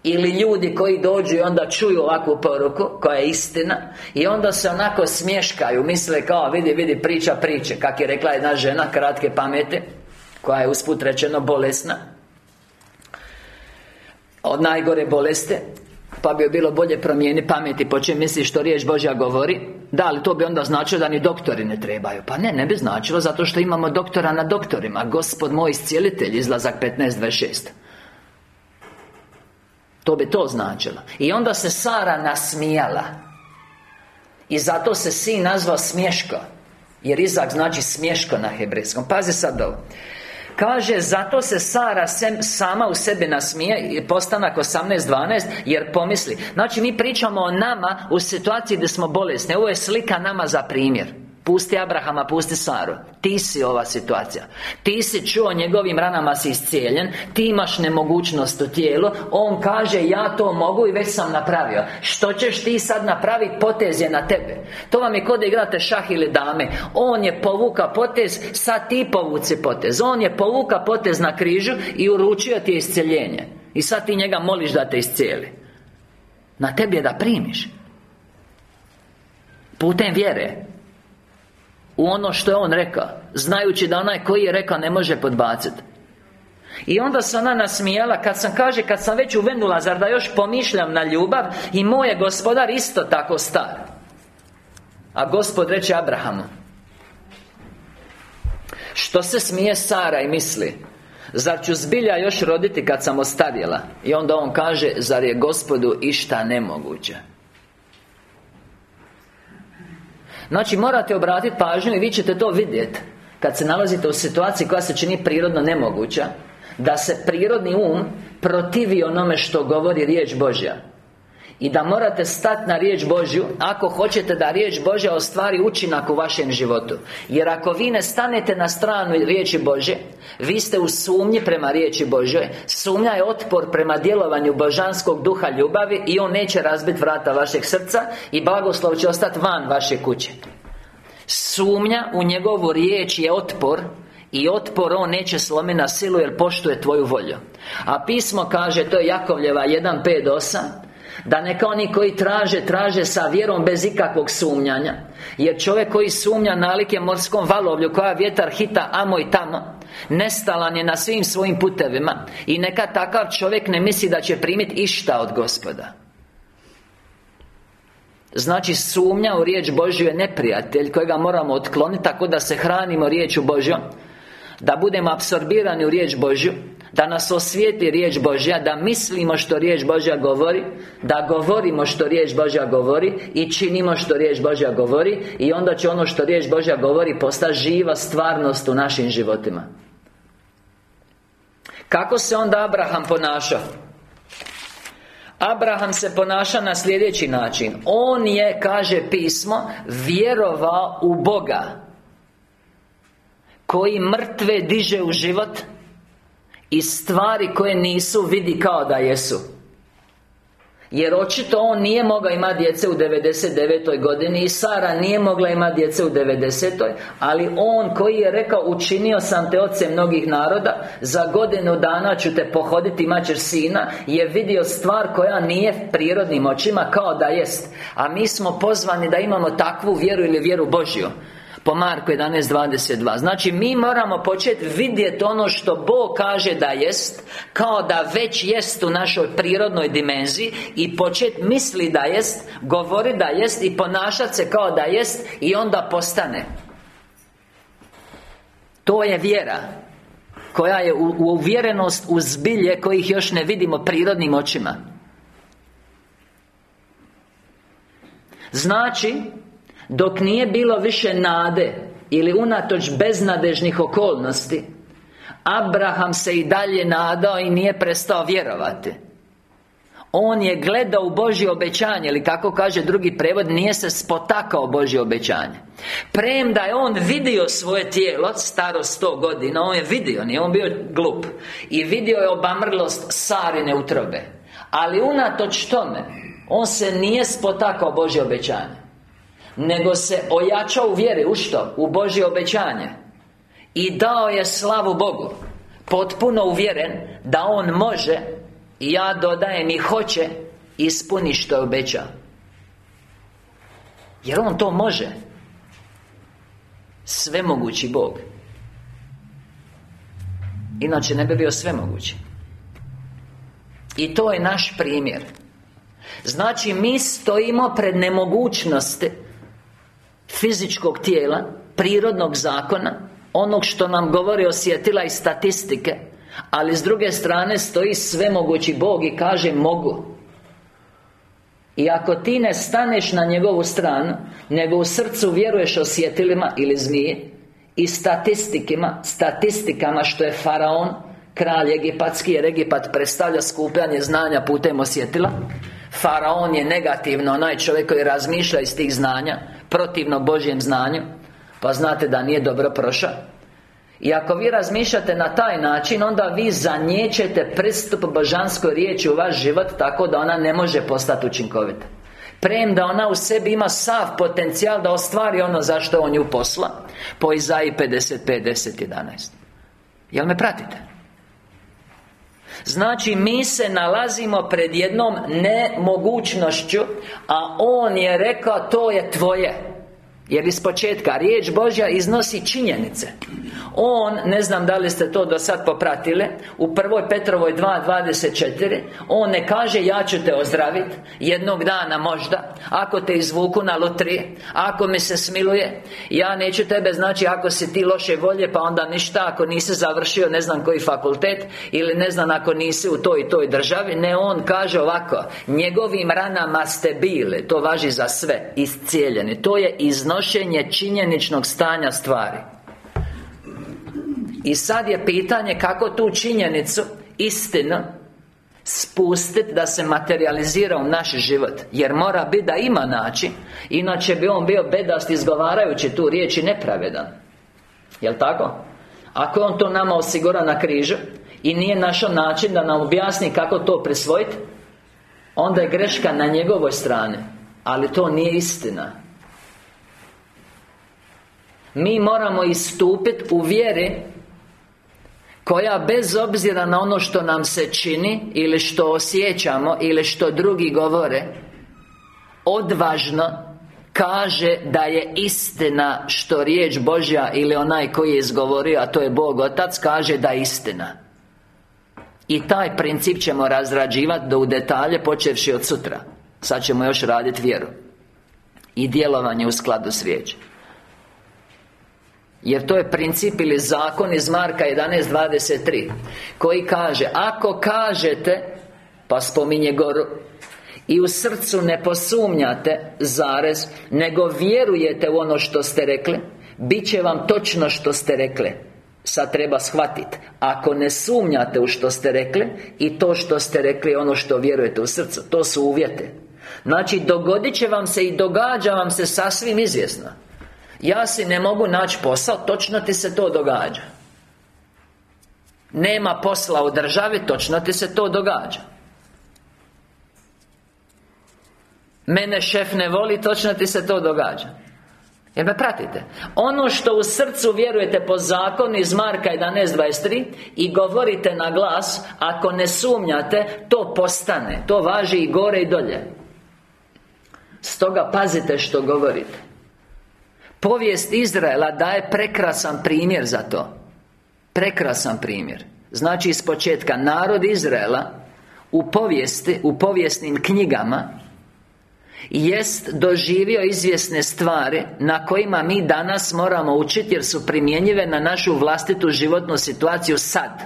ili ljudi koji dođu i onda čuju ovakvu poruku Koja je istina I onda se onako smješkaju Misle kao vidi, vidi, priča priče. Kak je rekla jedna žena kratke pameti Koja je usput rečeno bolesna. Od najgore boleste pa bi bilo bolje promijeni pameti Po čem misliš što riječ Božja govori. Da, ali to bi onda značilo da ni doktori ne trebaju. Pa ne, ne bi značilo Zato što imamo doktora na doktorima. Gospod moj iscijelitelj Izlazak 15.26 to bi to značilo. I onda se Sara nasmijala. I zato se sin nazvao smješko Jer Izak znači smješko na hebrejskom. Pazi sad ovo. Kaže, zato se Sara sem, sama u sebi nasmije Postanak 18.12 Jer pomisli Znači, mi pričamo o nama u situaciji gdje smo bolesni. Ovo je slika nama za primjer Pusti Abrahama, pusti Saru. Ti si ova situacija. Ti si čuo njegovim ranama si iscijeljen Ti imaš nemogućnost u tijelu On kaže ja to mogu i već sam napravio. Što ćeš ti sad napraviti potez je na tebe. To vam je kod da igrate šah ili dame. On je povuka potez Sad ti povuci potez. On je povuka potez na križu I uručio ti je iscijeljenje. I sad ti njega moliš da te iscijeli. Na tebi je da primiš. Putem vjere u ono što je on rekao Znajući da onaj koji je rekao ne može podbaciti i onda se ona nasmijala Kad sam kaže, kad sam već uvenula Zar da još pomišljam na ljubav I moj je gospodar isto tako star. A gospod reče Abrahamu Što se smije Sara i misli? Zar ću zbilja još roditi kad sam ostarjela? I onda on kaže Zar je gospodu išta nemoguće Znači morate obratiti pažnju i vi ćete to vidjeti Kad se nalazite u situaciji koja se čini prirodno nemoguća Da se prirodni um protivi onome što govori riječ Božja i da morate stati na riječ Božju Ako hoćete da riječ Božja ostvari učinak u vašem životu. Jer ako vi ne stanete na stranu riječi Božje Vi ste u sumnji prema riječi Božjoj Sumnja je otpor prema djelovanju božanskog duha ljubavi I on neće razbiti vrata vašeg srca I blagoslov će ostati van vaše kuće. Sumnja u njegovu riječ je otpor i otpor on neće slomi na silu jer poštuje tvoju volju. A pismo kaže, to je Jakovljeva 1.5.8 da neka oni koji traže, traže sa vjerom bez ikakvog sumnjanja. Jer čovjek koji sumnja nalike morskom valovlju Koja vjetar hita amo i tamo Nestalan je na svim svojim putevima. I neka takav čovjek ne misli da će primiti išta od gospoda. Znači sumnja u riječ Božju je neprijatelj Kojega moramo otkloniti Tako da se hranimo riječu Božjom. Da budemo apsorbirani u riječ Božju da nas osvijeti riječ Božja Da mislimo što riječ Božja govori Da govorimo što riječ Božja govori I činimo što riječ Božja govori I onda će ono što riječ Božja govori Postati živa stvarnost u našim životima Kako se onda Abraham ponaša? Abraham se ponaša na sljedeći način On je, kaže pismo Vjerovao u Boga Koji mrtve diže u život i stvari koje nisu vidi kao da jesu jer očito on nije mogao imati djece u 99. godini I Sara nije mogla imati djece u 90. Ali on koji je rekao Učinio sam te oce mnogih naroda Za godinu dana ću te pohoditi imat sina Je vidio stvar koja nije prirodnim očima kao da jest A mi smo pozvani da imamo takvu vjeru ili vjeru Božju po Marku 11.22 Znači mi moramo početi vidjeti ono što Bog kaže da jest Kao da već jest u našoj prirodnoj dimenziji I početi misli da jest Govori da jest I ponašati se kao da jest I onda postane. To je vjera koja je u, uvjerenost u zbilje kojih još ne vidimo prirodnim očima. Znači dok nije bilo više nade Ili unatoč beznadežnih okolnosti Abraham se i dalje nadao i nije prestao vjerovati. On je gledao u Božje obećanje Ili kako kaže drugi prevod Nije se spotakao Božje obećanje. Premda je on vidio svoje tijelo Staro sto godina On je vidio, nije on bio glup I vidio je obamrlost Sarine utrobe. Ali unatoč tome On se nije spotakao Božje obećanje nego se ojačao u vjeri. U što? U Božje obećanje. I dao je slavu Bogu. Potpuno uvjeren Da On može I ja dodajem i hoće Ispuni što je obećao. Jer On to može. Svemogući Bog. Inače ne bi bio svemogući. I to je naš primjer. Znači mi stojimo pred nemogućnosti fizičkog tijela Prirodnog zakona Onog što nam govori osjetila i statistike Ali s druge strane stoji svemogući Bog i kaže mogu. I ako ti ne staneš na njegovu stranu Nego u srcu vjeruješ osjetilima ili zmije I statistikima Statistikama što je faraon Kralj Egipatski jer Egipat predstavlja skupljanje znanja putem osjetila Faraon je negativno onaj čovjek koji razmišlja iz tih znanja Protivno Božjem znanju Pa znate da nije dobro prošao. I ako vi razmišljate na taj način Onda vi zanjećete pristup božanskoj riječi u vaš život Tako da ona ne može postati učinkovita. Prem ona u sebi ima sav potencijal da ostvari ono zašto on ju posla Po Izaji 55, 10, 11 Jel me pratite? Znači, mi se nalazimo pred jednom nemogućnošću A On je rekao, to je tvoje jer iz početka riječ Božja iznosi činjenice. On, ne znam da li ste to do sad popratili U prvoj Petrovoj 2.24 On ne kaže ja ću te ozdraviti Jednog dana možda Ako te izvuku na lutrije Ako mi se smiluje. Ja neću tebe, znači ako si ti loše volje Pa onda ništa Ako nisi završio ne znam koji fakultet Ili ne znam ako nisi u toj i toj državi. Ne, on kaže ovako Njegovim ranama ste bili To važi za sve Iscijeljeni. To je iznošenje činjeničnog stanja stvari. I sad je pitanje kako tu činjenicu Istinu Spustiti da se materializira u naš život. Jer mora biti da ima način Inače bi on bio bedast izgovarajući tu riječ i nepravedan. Jel' tako? Ako on to nama osigura na križu I nije našao način da nam objasni kako to prisvojiti Onda je greška na njegovoj strani. Ali to nije istina Mi moramo istupiti u vjeri koja bez obzira na ono što nam se čini Ili što osjećamo Ili što drugi govore Odvažno Kaže da je istina Što riječ Božja Ili onaj koji je izgovorio A to je Bog Otac Kaže da je istina. I taj princip ćemo razrađivati Do u detalje počevši od sutra. Sad ćemo još raditi vjeru I djelovanje u skladu s riječom jer to je princip ili zakon iz Marka 11.23 Koji kaže Ako kažete Pa spominje goru I u srcu ne posumnjate Zarez Nego vjerujete u ono što ste rekli Biće vam točno što ste rekli. Sad treba shvatiti Ako ne sumnjate u što ste rekli I to što ste rekli ono što vjerujete u srcu To su uvjete Znači dogodit će vam se i događa vam se sasvim izvjesno ja si ne mogu naći posao, točno ti se to događa. Nema posla u državi, točno ti se to događa. Mene šef ne voli, točno ti se to događa. Jer me pratite? Ono što u srcu vjerujete po zakonu iz Marka 11.23 I govorite na glas Ako ne sumnjate To postane. To važi i gore i dolje. Stoga pazite što govorite Povijest Izraela daje prekrasan primjer za to. Prekrasan primjer. Znači iz početka Narod Izraela U povijesti, u povijesnim knjigama Jest doživio izvjesne stvari Na kojima mi danas moramo učiti Jer su primjenjive na našu vlastitu životnu situaciju sad.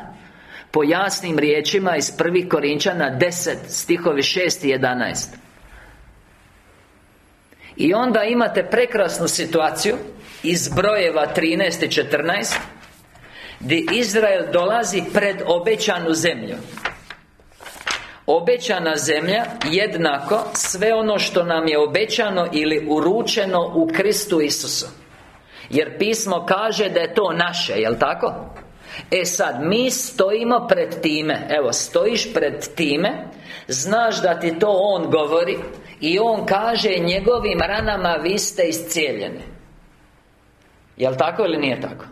Po jasnim riječima iz prvih Korinčana 10 Stihovi 6 i 11 i onda imate prekrasnu situaciju Iz brojeva 13 i 14 Gdje Izrael dolazi pred obećanu zemlju. Obećana zemlja jednako sve ono što nam je obećano ili uručeno u Kristu Isusu. Jer pismo kaže da je to naše, jel tako? E sad, mi stojimo pred time. Evo, stojiš pred time Znaš da ti to On govori I On kaže Njegovim ranama vi ste iscijeljeni Jel tako ili nije tako?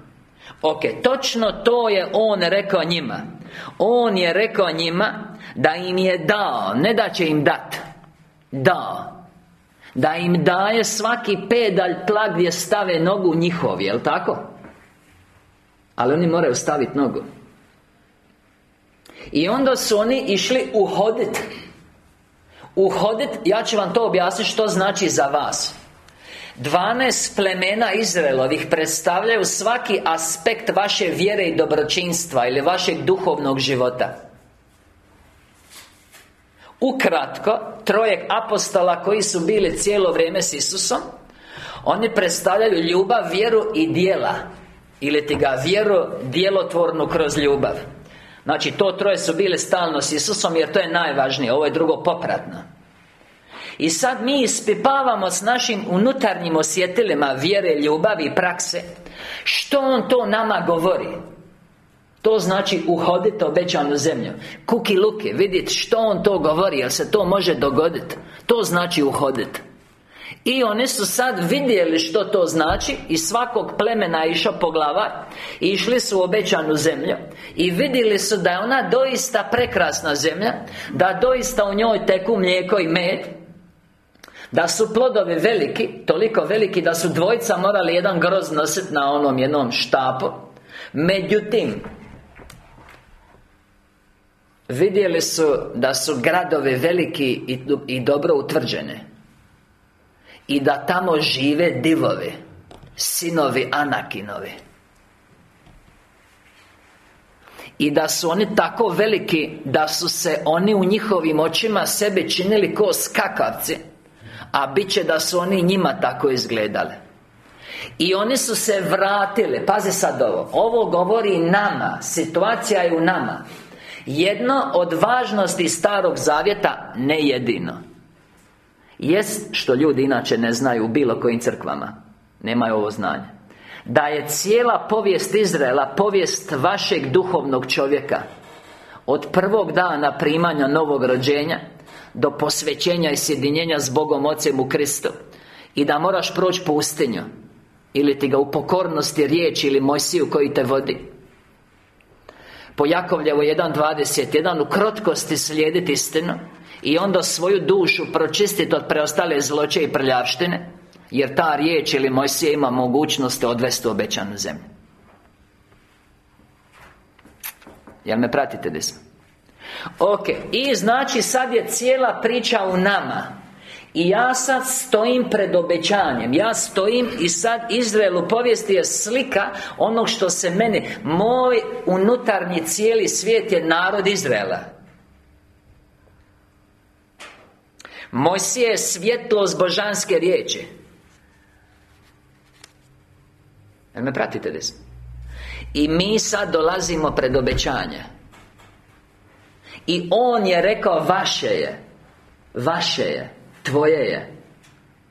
Ok, točno to je On rekao njima On je rekao njima Da im je dao Ne da će im dat Dao Da im daje svaki pedalj tla gdje stave nogu njihov, jel tako? Ali oni moraju staviti nogu I onda su oni išli uhoditi Uhodit, ja ću vam to objasniti što znači za vas. 12 plemena Izraelovih predstavljaju svaki aspekt vaše vjere i dobročinstva Ili vašeg duhovnog života. Ukratko, trojek apostola koji su bili cijelo vrijeme s Isusom Oni predstavljaju ljubav, vjeru i dijela Ili ti ga vjeru djelotvornu kroz ljubav Znači, to troje su bili stalno s Isusom Jer to je najvažnije, ovo je drugo popratno. I sad mi ispipavamo s našim unutarnjim osjetilima vjere, ljubavi i prakse. Što On to nama govori? To znači uhoditi obećanu zemlju. Kuki luki, vidjeti što on to govori Jel se to može dogoditi To znači uhoditi i oni su sad vidjeli što to znači I svakog plemena išao po glava I išli su u obećanu zemlju I vidjeli su da je ona doista prekrasna zemlja Da doista u njoj teku mlijeko i med da su plodovi veliki, toliko veliki da su dvojica morali jedan groz nositi na onom jednom štapu. Međutim Vidjeli su da su gradovi veliki i dobro utvrđene I da tamo žive divovi Sinovi Anakinovi. I da su oni tako veliki Da su se oni u njihovim očima sebe činili ko skakavci A bit će da su oni njima tako izgledali. I oni su se vratili. Pazi sad ovo. Ovo govori nama. Situacija je u nama. Jedno od važnosti Starog Zavjeta Ne jedino Jest što ljudi inače ne znaju u bilo kojim crkvama. Nemaju ovo znanje. Da je cijela povijest Izraela Povijest vašeg duhovnog čovjeka Od prvog dana primanja novog rođenja Do posvećenja i sjedinjenja s Bogom Ocem u Kristu I da moraš proći pustinju Ili ti ga u pokornosti riječi ili Mojsiju koji te vodi. Po Jakovljevo 1.21 U krotkosti slijediti istinu I onda svoju dušu pročistiti od preostale zloće i prljavštine Jer ta riječ ili Mojsija ima mogućnost odvesti u obećanu zemlju. Jel me pratite gdje Ok, i znači sad je cijela priča u nama. I ja sad stojim pred obećanjem. Ja stojim i sad Izrael u povijesti je slika Onog što se meni Moj unutarnji cijeli svijet je narod Izraela Mojsije je svjetlost božanske riječi. Jel me pratite desno? I mi sad dolazimo pred obećanje. I On je rekao vaše je Vaše je Tvoje je.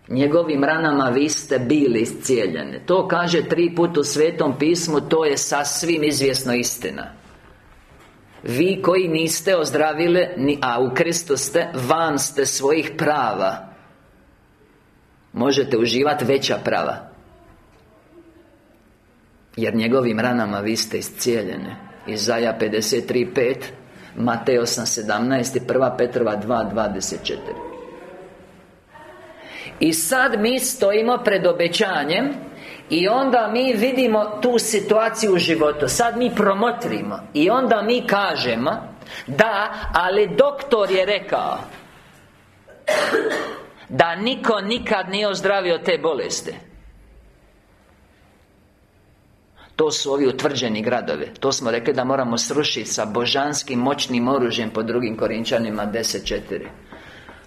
Njegovim ranama vi ste bili iscijeljeni. To kaže tri put u Svetom pismu To je sasvim izvjesno istina Vi koji niste ozdravili A u Kristu ste Van ste svojih prava. Možete uživati veća prava. Jer njegovim ranama vi ste iscijeljeni Izaja 53.5 Matej 8.17 i 1. Petrova 2.24 i sad mi stojimo pred obećanjem i onda mi vidimo tu situaciju u životu. Sad mi promotrimo. I onda mi kažemo Da, ali doktor je rekao Da niko nikad nije ozdravio te bolesti. To su ovi utvrđeni gradovi. To smo rekli da moramo srušiti sa božanskim moćnim oružjem Po drugim Korinčanima 10.4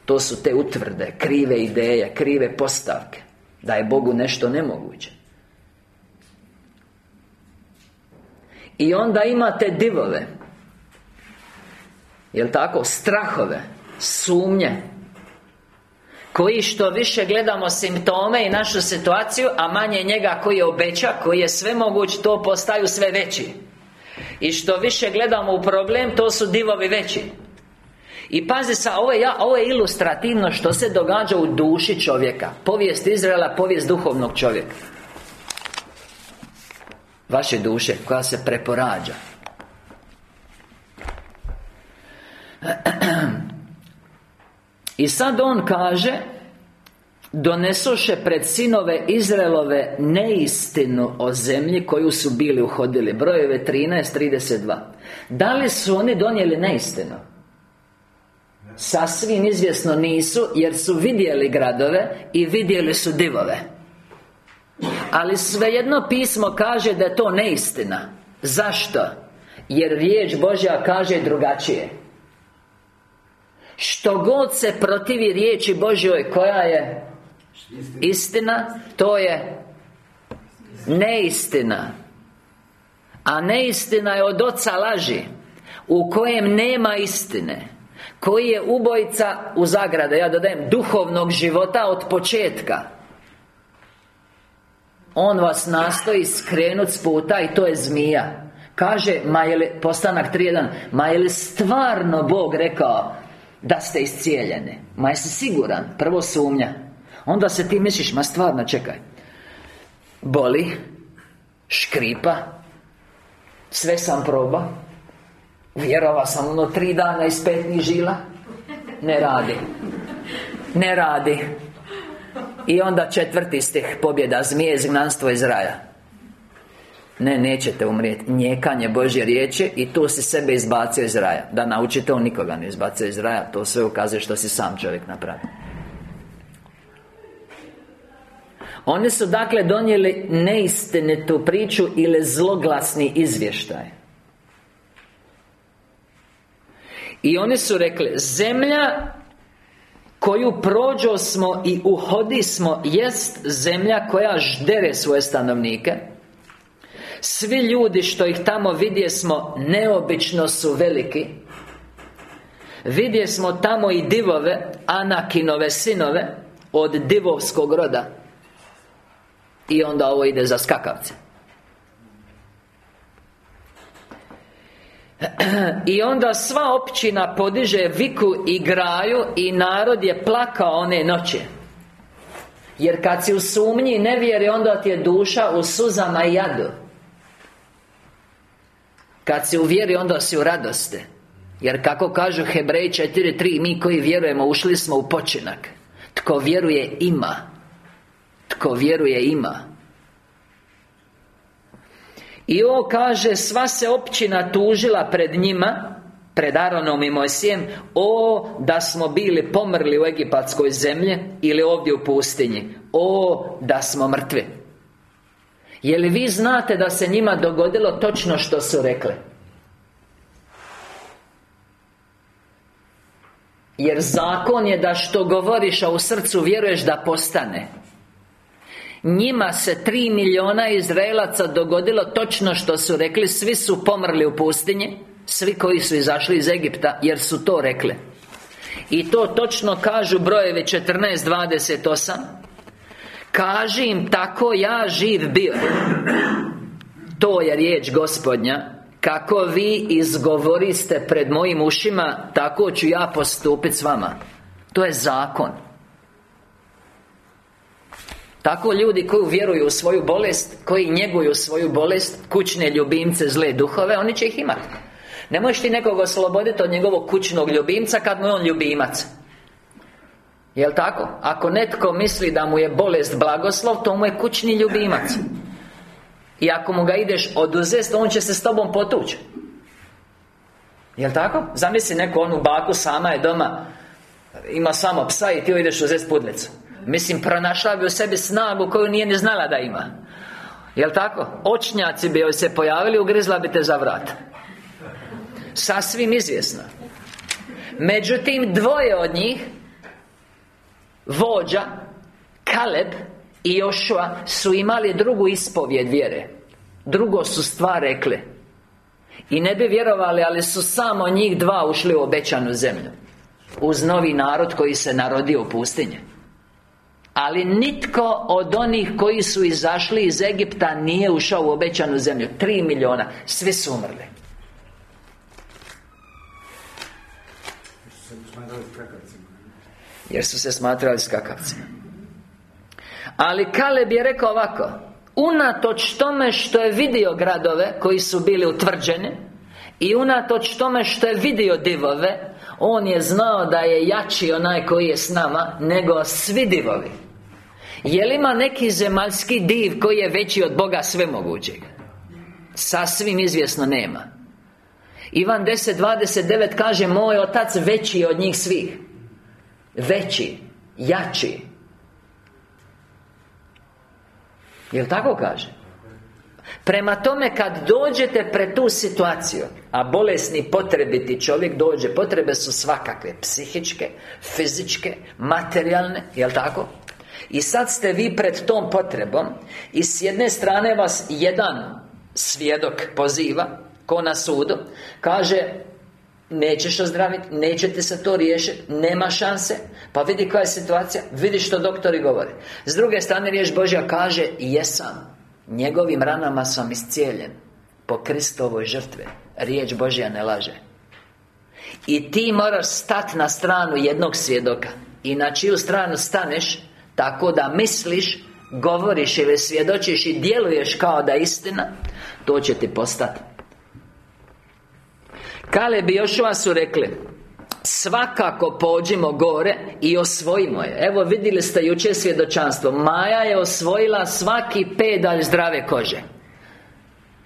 to su te utvrde, krive ideje, krive postavke. Da je Bogu nešto nemoguće I onda imate divove. Jel' tako? Strahove Sumnje Koji što više gledamo simptome i našu situaciju A manje njega koji je obeća Koji je sve moguć To postaju sve veći. I što više gledamo u problem To su divovi veći. I pazi sa, ovo je, ja, ovo je ilustrativno što se događa u duši čovjeka. Povijest Izraela, povijest duhovnog čovjeka Vaše duše, koja se preporađa. I sad on kaže Donesoše pred sinove Izraelove neistinu o zemlji koju su bili uhodili. Brojeve 13.32 Da li su oni donijeli neistinu? Sasvim izvjesno nisu Jer su vidjeli gradove I vidjeli su divove Ali svejedno pismo kaže da je to neistina. Zašto? Jer riječ Božja kaže drugačije. Što god se protivi riječi Božjoj Koja je Istina To je Neistina. A neistina je od oca laži U kojem nema istine Koji je ubojica u zagrade. Ja dodajem duhovnog života od početka On vas nastoji skrenuti s puta I to je zmija. Kaže, ma je li, postanak 3.1 Ma je li stvarno Bog rekao Da ste iscijeljeni. Ma jesi siguran? Prvo sumnja. Onda se ti misliš, ma stvarno, čekaj. Boli Škripa Sve sam proba Vjerova sam ono tri dana iz petnih žila. Ne radi. Ne radi I onda četvrti stih pobjeda Zmije izgnanstvo iz raja. Ne, nećete umrijeti. Njekanje Božje riječi I tu si sebe izbacio iz raja. Da naučite, on nikoga ne izbacio iz raja. To sve ukazuje što si sam čovjek napravio. Oni su dakle donijeli neistinitu priču ili zloglasni izvještaj. I oni su rekli Zemlja koju prođo smo i uhodi smo Jest zemlja koja ždere svoje stanovnike. Svi ljudi što ih tamo vidje smo Neobično su veliki. Vidje smo tamo i divove Anakinove sinove Od divovskog roda. I onda ovo ide za skakavce I onda sva općina podiže viku i graju I narod je plakao one noći. Jer kad si u sumnji i nevjeri Onda ti je duša u suzama i jadu. Kad si u vjeri Onda si u radosti. Jer kako kažu Hebreji 4.3 Mi koji vjerujemo ušli smo u počinak. Tko vjeruje ima. Tko vjeruje ima I ovo kaže Sva se općina tužila pred njima Pred Aronom i Mojsijem O, da smo bili pomrli u egipatskoj zemlji Ili ovdje u pustinji. O, da smo mrtvi. Je li vi znate da se njima dogodilo točno što su rekli? Jer zakon je da što govoriš, a u srcu vjeruješ da postane Njima se tri milijuna Izraelaca dogodilo točno što su rekli. Svi su pomrli u pustinji. Svi koji su izašli iz Egipta Jer su to rekli. I to točno kažu brojevi 14.28 Kaži im tako ja živ bio. To je riječ gospodnja. Kako vi izgovoriste pred mojim ušima Tako ću ja postupiti s vama. To je zakon tako ljudi koji vjeruju u svoju bolest Koji njeguju svoju bolest Kućne ljubimce, zle duhove Oni će ih imati Ne možeš ti nekog osloboditi od njegovog kućnog ljubimca Kad mu je on ljubimac. Jel' tako? Ako netko misli da mu je bolest blagoslov To mu je kućni ljubimac. I ako mu ga ideš oduzest On će se s tobom potući Jel' tako? Zamisli neku onu baku sama je doma Ima samo psa i ti ideš uzeti pudlicu Mislim, pronašla bi u sebi snagu koju nije ni znala da ima. Jel' tako? Očnjaci bi joj se pojavili, ugrizla bi te za vrat. Sasvim izvjesno. Međutim, dvoje od njih Vođa Kaleb i Jošua su imali drugu ispovjed vjere. Drugo su stvar rekli. I ne bi vjerovali, ali su samo njih dva ušli u obećanu zemlju. Uz novi narod koji se narodio u pustinje ali nitko od onih koji su izašli iz Egipta nije ušao u obećanu zemlju. Tri milijuna Svi su umrli. Jer su se smatrali skakavcima. Ali Kaleb je rekao ovako Unatoč tome što je vidio gradove Koji su bili utvrđeni I unatoč tome što je vidio divove On je znao da je jači onaj koji je s nama Nego svi divovi je li ima neki zemaljski div koji je veći od Boga svemogućeg? Sasvim izvjesno nema Ivan 10.29 kaže Moj otac veći od njih svih Veći Jači Jel tako kaže? Prema tome, kad dođete pred tu situaciju A bolesni, potrebiti čovjek dođe Potrebe su svakakve Psihičke, fizičke, materijalne Jel' tako? I sad ste vi pred tom potrebom I s jedne strane vas jedan svjedok poziva Ko na sudu Kaže Nećeš ozdraviti, neće ti se to riješiti Nema šanse. Pa vidi koja je situacija Vidi što doktori govore. S druge strane riječ Božja kaže Jesam Njegovim ranama sam iscijeljen Po Kristovoj žrtve. Riječ Božja ne laže. I ti moraš stati na stranu jednog svjedoka. I na čiju stranu staneš Tako da misliš Govoriš ili svjedočiš i djeluješ kao da istina To će ti postati Kaleb i Jošua su rekli Svakako pođimo gore i osvojimo je. Evo vidjeli ste jučer svjedočanstvo. Maja je osvojila svaki pedalj zdrave kože.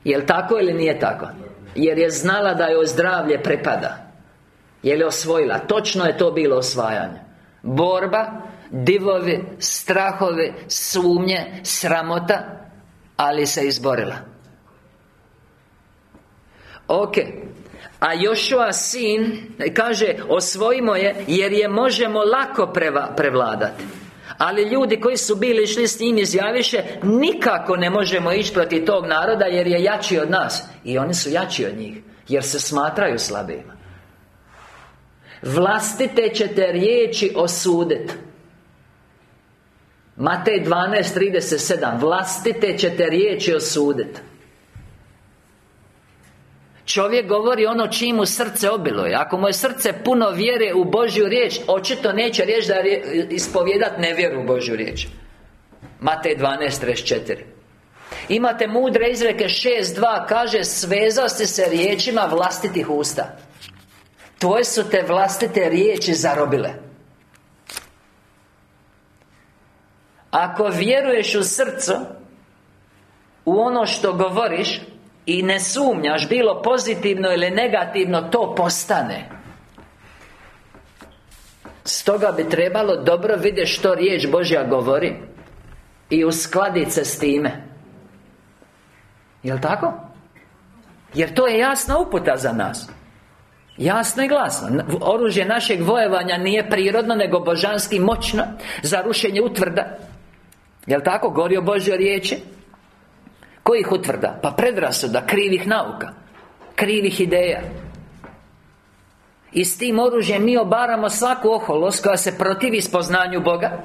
Jel' tako ili nije tako? Jer je znala da joj zdravlje prepada Je li osvojila? Točno je to bilo osvajanje. Borba, divovi, strahovi, sumnje, sramota Ali se izborila. Ok a Jošua sin Kaže Osvojimo je Jer je možemo lako prevladati ali ljudi koji su bili išli s njim izjaviše Nikako ne možemo ići protiv tog naroda Jer je jači od nas. I oni su jači od njih Jer se smatraju slabijima. Vlastite ćete riječi osuditi Matej 12.37 Vlastite ćete riječi osuditi Čovjek govori ono čim mu srce obiluje. Ako mu je srce puno vjere u Božju riječ Očito neće riječ da ispovjedat nevjeru u Božju riječ. Matej 12.34 Imate mudre izreke 6.2 Kaže Svezao ste se riječima vlastitih usta. Tvoje su te vlastite riječi zarobile Ako vjeruješ u srcu U ono što govoriš i ne sumnjaš bilo pozitivno ili negativno to postane. Stoga bi trebalo dobro vidjeti što riječ Božja govori I uskladiti se s time. Jel' tako? Jer to je jasna uputa za nas. Jasno i glasno. Oružje našeg vojevanja nije prirodno Nego božanski moćno Za rušenje utvrda Jel' tako? Gori o Božjoj riječi Kojih utvrda? Pa predrasuda, krivih nauka Krivih ideja I s tim oružjem mi obaramo svaku oholost koja se protivi spoznanju Boga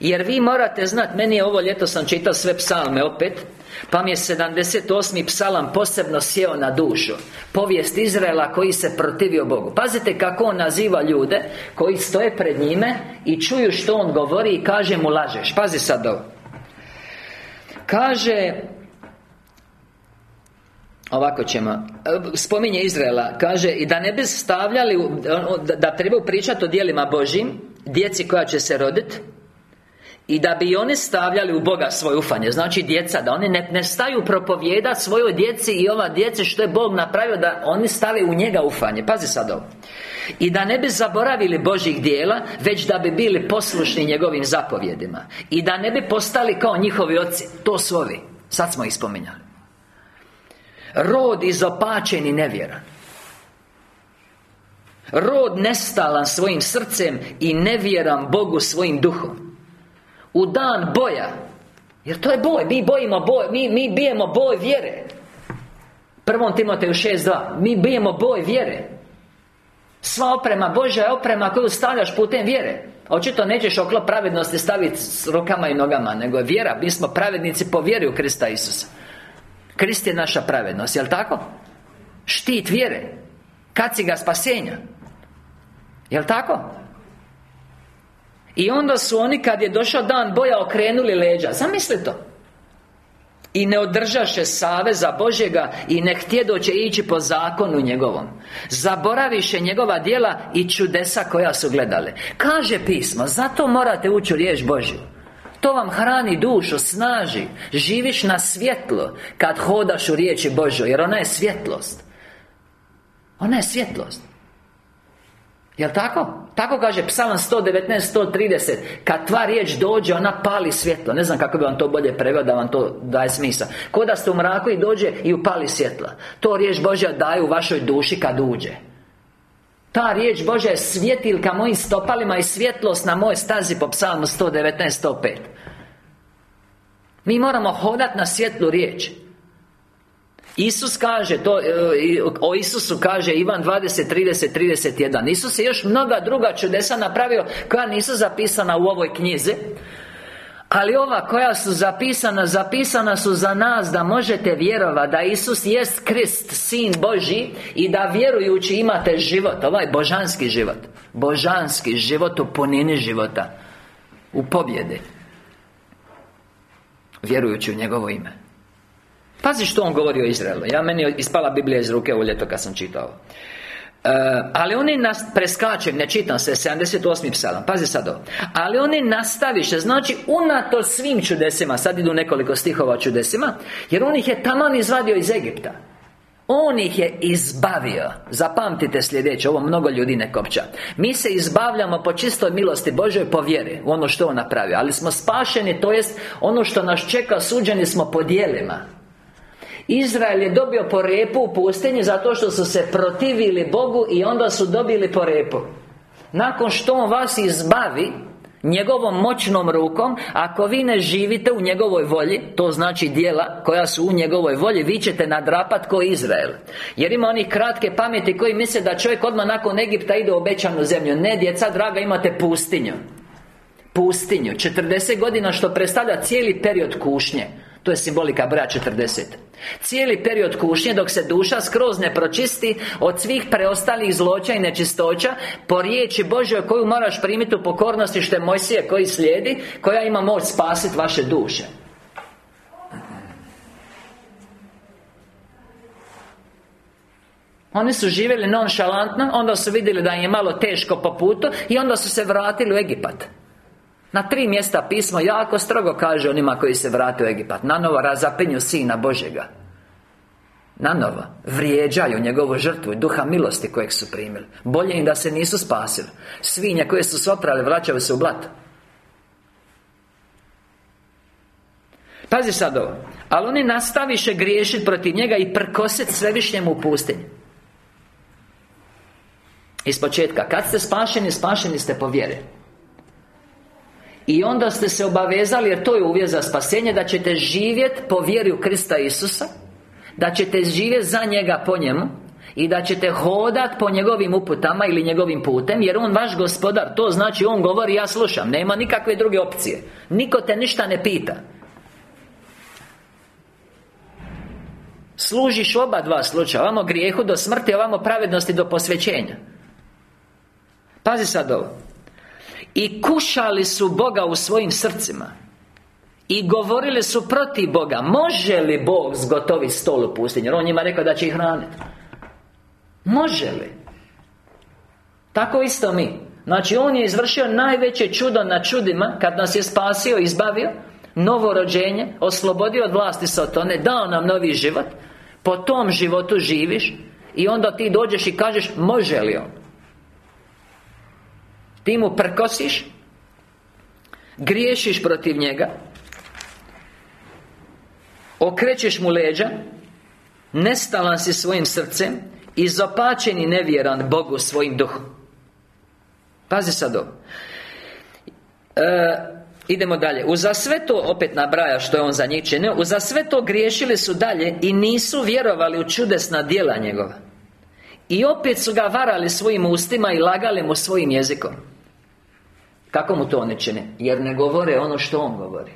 Jer vi morate znati, meni je ovo ljeto sam čitao sve psalme opet Pa mi je 78. psalam posebno sjeo na dušu. Povijest Izraela koji se protivio Bogu. Pazite kako on naziva ljude Koji stoje pred njime I čuju što on govori i kaže mu lažeš. Pazi sad ovo. Kaže Ovako ćemo Spominje Izraela Kaže I da ne bi stavljali Da trebaju pričati o dijelima Božim Djeci koja će se roditi i da bi oni stavljali u Boga svoje ufanje Znači djeca Da oni ne, ne staju propovijedati svojoj djeci I ova djeci što je Bog napravio Da oni stave u njega ufanje. Pazi sad ovo. I da ne bi zaboravili Božih dijela Već da bi bili poslušni njegovim zapovjedima. I da ne bi postali kao njihovi oci. To su ovi. Sad smo ih spominjali. Rod izopačen i nevjeran. Rod nestalan svojim srcem I nevjeran Bogu svojim duhom U dan boja. Jer to je boj, mi bojimo boj. Mi, mi bijemo boj vjere. Prvom Timoteju 6.2 Mi bijemo boj vjere. Sva oprema Božja je oprema koju stavljaš putem vjere. Očito nećeš oklo pravednosti staviti s rukama i nogama Nego je vjera. Mi smo pravednici po vjeri u Krista Isusa. Krist je naša pravednost, jel' tako? Štit vjere. Kaciga spasenja. Jel' tako? I onda su oni kad je došao dan boja okrenuli leđa. Zamisli to. I ne održaše saveza Božjega I ne htjedoće ići po zakonu njegovom. Zaboraviše njegova djela i čudesa koja su gledale. Kaže pismo Zato morate ući u riječ Božju. To vam hrani dušu, snaži. Živiš na svjetlo Kad hodaš u riječi Božoj Jer ona je svjetlost. Ona je svjetlost Jel tako? Tako kaže Psalam 119, 130 Kad tva riječ dođe, ona pali svjetlo. Ne znam kako bi vam to bolje preveo da vam to daje smisla. Ko da ste u mraku i dođe i upali svjetlo To riječ Božja daje u vašoj duši kad uđe. Ta riječ Božja je svjetilka mojim stopalima i svjetlost na moje stazi po psalmu 119, 105 Mi moramo hodati na svjetlu riječ Isus kaže to, e, o Isusu kaže Ivan 20, 30, 31 Isus je još mnoga druga čudesa napravio Koja nisu zapisana u ovoj knjizi ali ova koja su zapisana, zapisana su za nas da možete vjerovati da Isus jest Krist, Sin Boži I da vjerujući imate život, ovaj božanski život. Božanski život u punini života U pobjedi Vjerujući u njegovo ime Pazi što on govori o Izraelu. Ja meni ispala Biblija iz ruke u ljeto kad sam čitao. Uh, ali oni nas preskačem, ne čitam se 78. psalam, pazi sad ovo. Ali oni nastaviše, znači unato svim čudesima Sad idu nekoliko stihova čudesima Jer on ih je taman izvadio iz Egipta. On ih je izbavio. Zapamtite sljedeće, ovo mnogo ljudi ne kopća Mi se izbavljamo po čistoj milosti Božoj po vjeri U ono što On napravio. Ali smo spašeni, to jest Ono što nas čeka, suđeni smo po dijelima Izrael je dobio po repu u pustinji Zato što su se protivili Bogu I onda su dobili po repu Nakon što On vas izbavi Njegovom moćnom rukom Ako vi ne živite u njegovoj volji To znači dijela koja su u njegovoj volji Vi ćete nadrapat ko Izrael. Jer ima onih kratke pameti koji misle da čovjek odmah nakon Egipta ide u obećanu zemlju. Ne djeca draga imate pustinju. Pustinju. 40 godina što predstavlja cijeli period kušnje to je simbolika broja 40 Cijeli period kušnje dok se duša skroz ne pročisti Od svih preostalih zloća i nečistoća Po riječi Božoj koju moraš primiti u pokornosti što je Mojsije koji slijedi Koja ima moć spasiti vaše duše. Oni su živjeli nonšalantno Onda su vidjeli da im je malo teško po putu I onda su se vratili u Egipat na tri mjesta pismo jako strogo kaže onima koji se vrate u Egipat. Nanovo razapinju Sina Božega. Nanovo Vrijeđaju njegovu žrtvu i duha milosti kojeg su primili. Bolje im da se nisu spasili. Svinje koje su soprali vraćaju se u blato Pazi sad ovo. Ali oni nastaviše griješiti protiv njega i prkosit svevišnjemu u pustinji. Iz Kad ste spašeni, spašeni ste po vjeri i onda ste se obavezali, jer to je uvjet za spasenje Da ćete živjeti po vjeri u Krista Isusa Da ćete živjeti za njega po njemu i da ćete hodat po njegovim uputama ili njegovim putem Jer on vaš gospodar To znači on govori ja slušam Nema nikakve druge opcije. Niko te ništa ne pita. Služiš oba dva slučaja Ovamo grijehu do smrti Ovamo pravednosti do posvećenja. Pazi sad ovo i kušali su Boga u svojim srcima. I govorili su protiv Boga. Može li Bog zgotovi stol u pustinji? Jer on njima rekao da će ih hraniti Može li? Tako isto mi. Znači On je izvršio najveće čudo na čudima Kad nas je spasio, izbavio Novo rođenje Oslobodio od vlasti Sotone Dao nam novi život Po tom životu živiš I onda ti dođeš i kažeš Može li On? Ti mu prkosiš Griješiš protiv njega Okrećeš mu leđa Nestalan si svojim srcem Izopačen i nevjeran Bogu svojim duhom. Pazi sad ovo. E, Idemo dalje. Uza sve to opet nabraja što je on za njih činio Uza sve to griješili su dalje I nisu vjerovali u čudesna djela njegova. I opet su ga varali svojim ustima I lagali mu svojim jezikom kako mu to ne čine? Jer ne govore ono što on govori.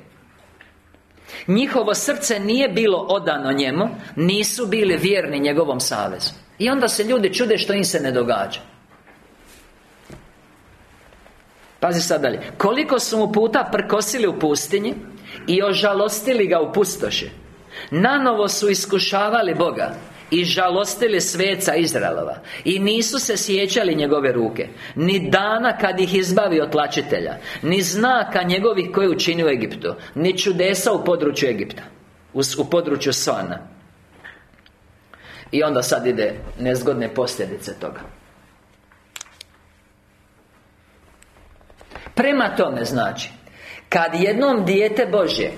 Njihovo srce nije bilo odano njemu Nisu bili vjerni njegovom savezu. I onda se ljudi čude što im se ne događa. Pazi sad dalje. Koliko su mu puta prkosili u pustinji I ožalostili ga u pustoši Nanovo su iskušavali Boga i žalostili sveca Izraelova I nisu se sjećali njegove ruke Ni dana kad ih izbavi od tlačitelja Ni znaka njegovih koje učini u Egiptu Ni čudesa u području Egipta U, u području Sana I onda sad ide nezgodne posljedice toga. Prema tome znači Kad jednom dijete Božje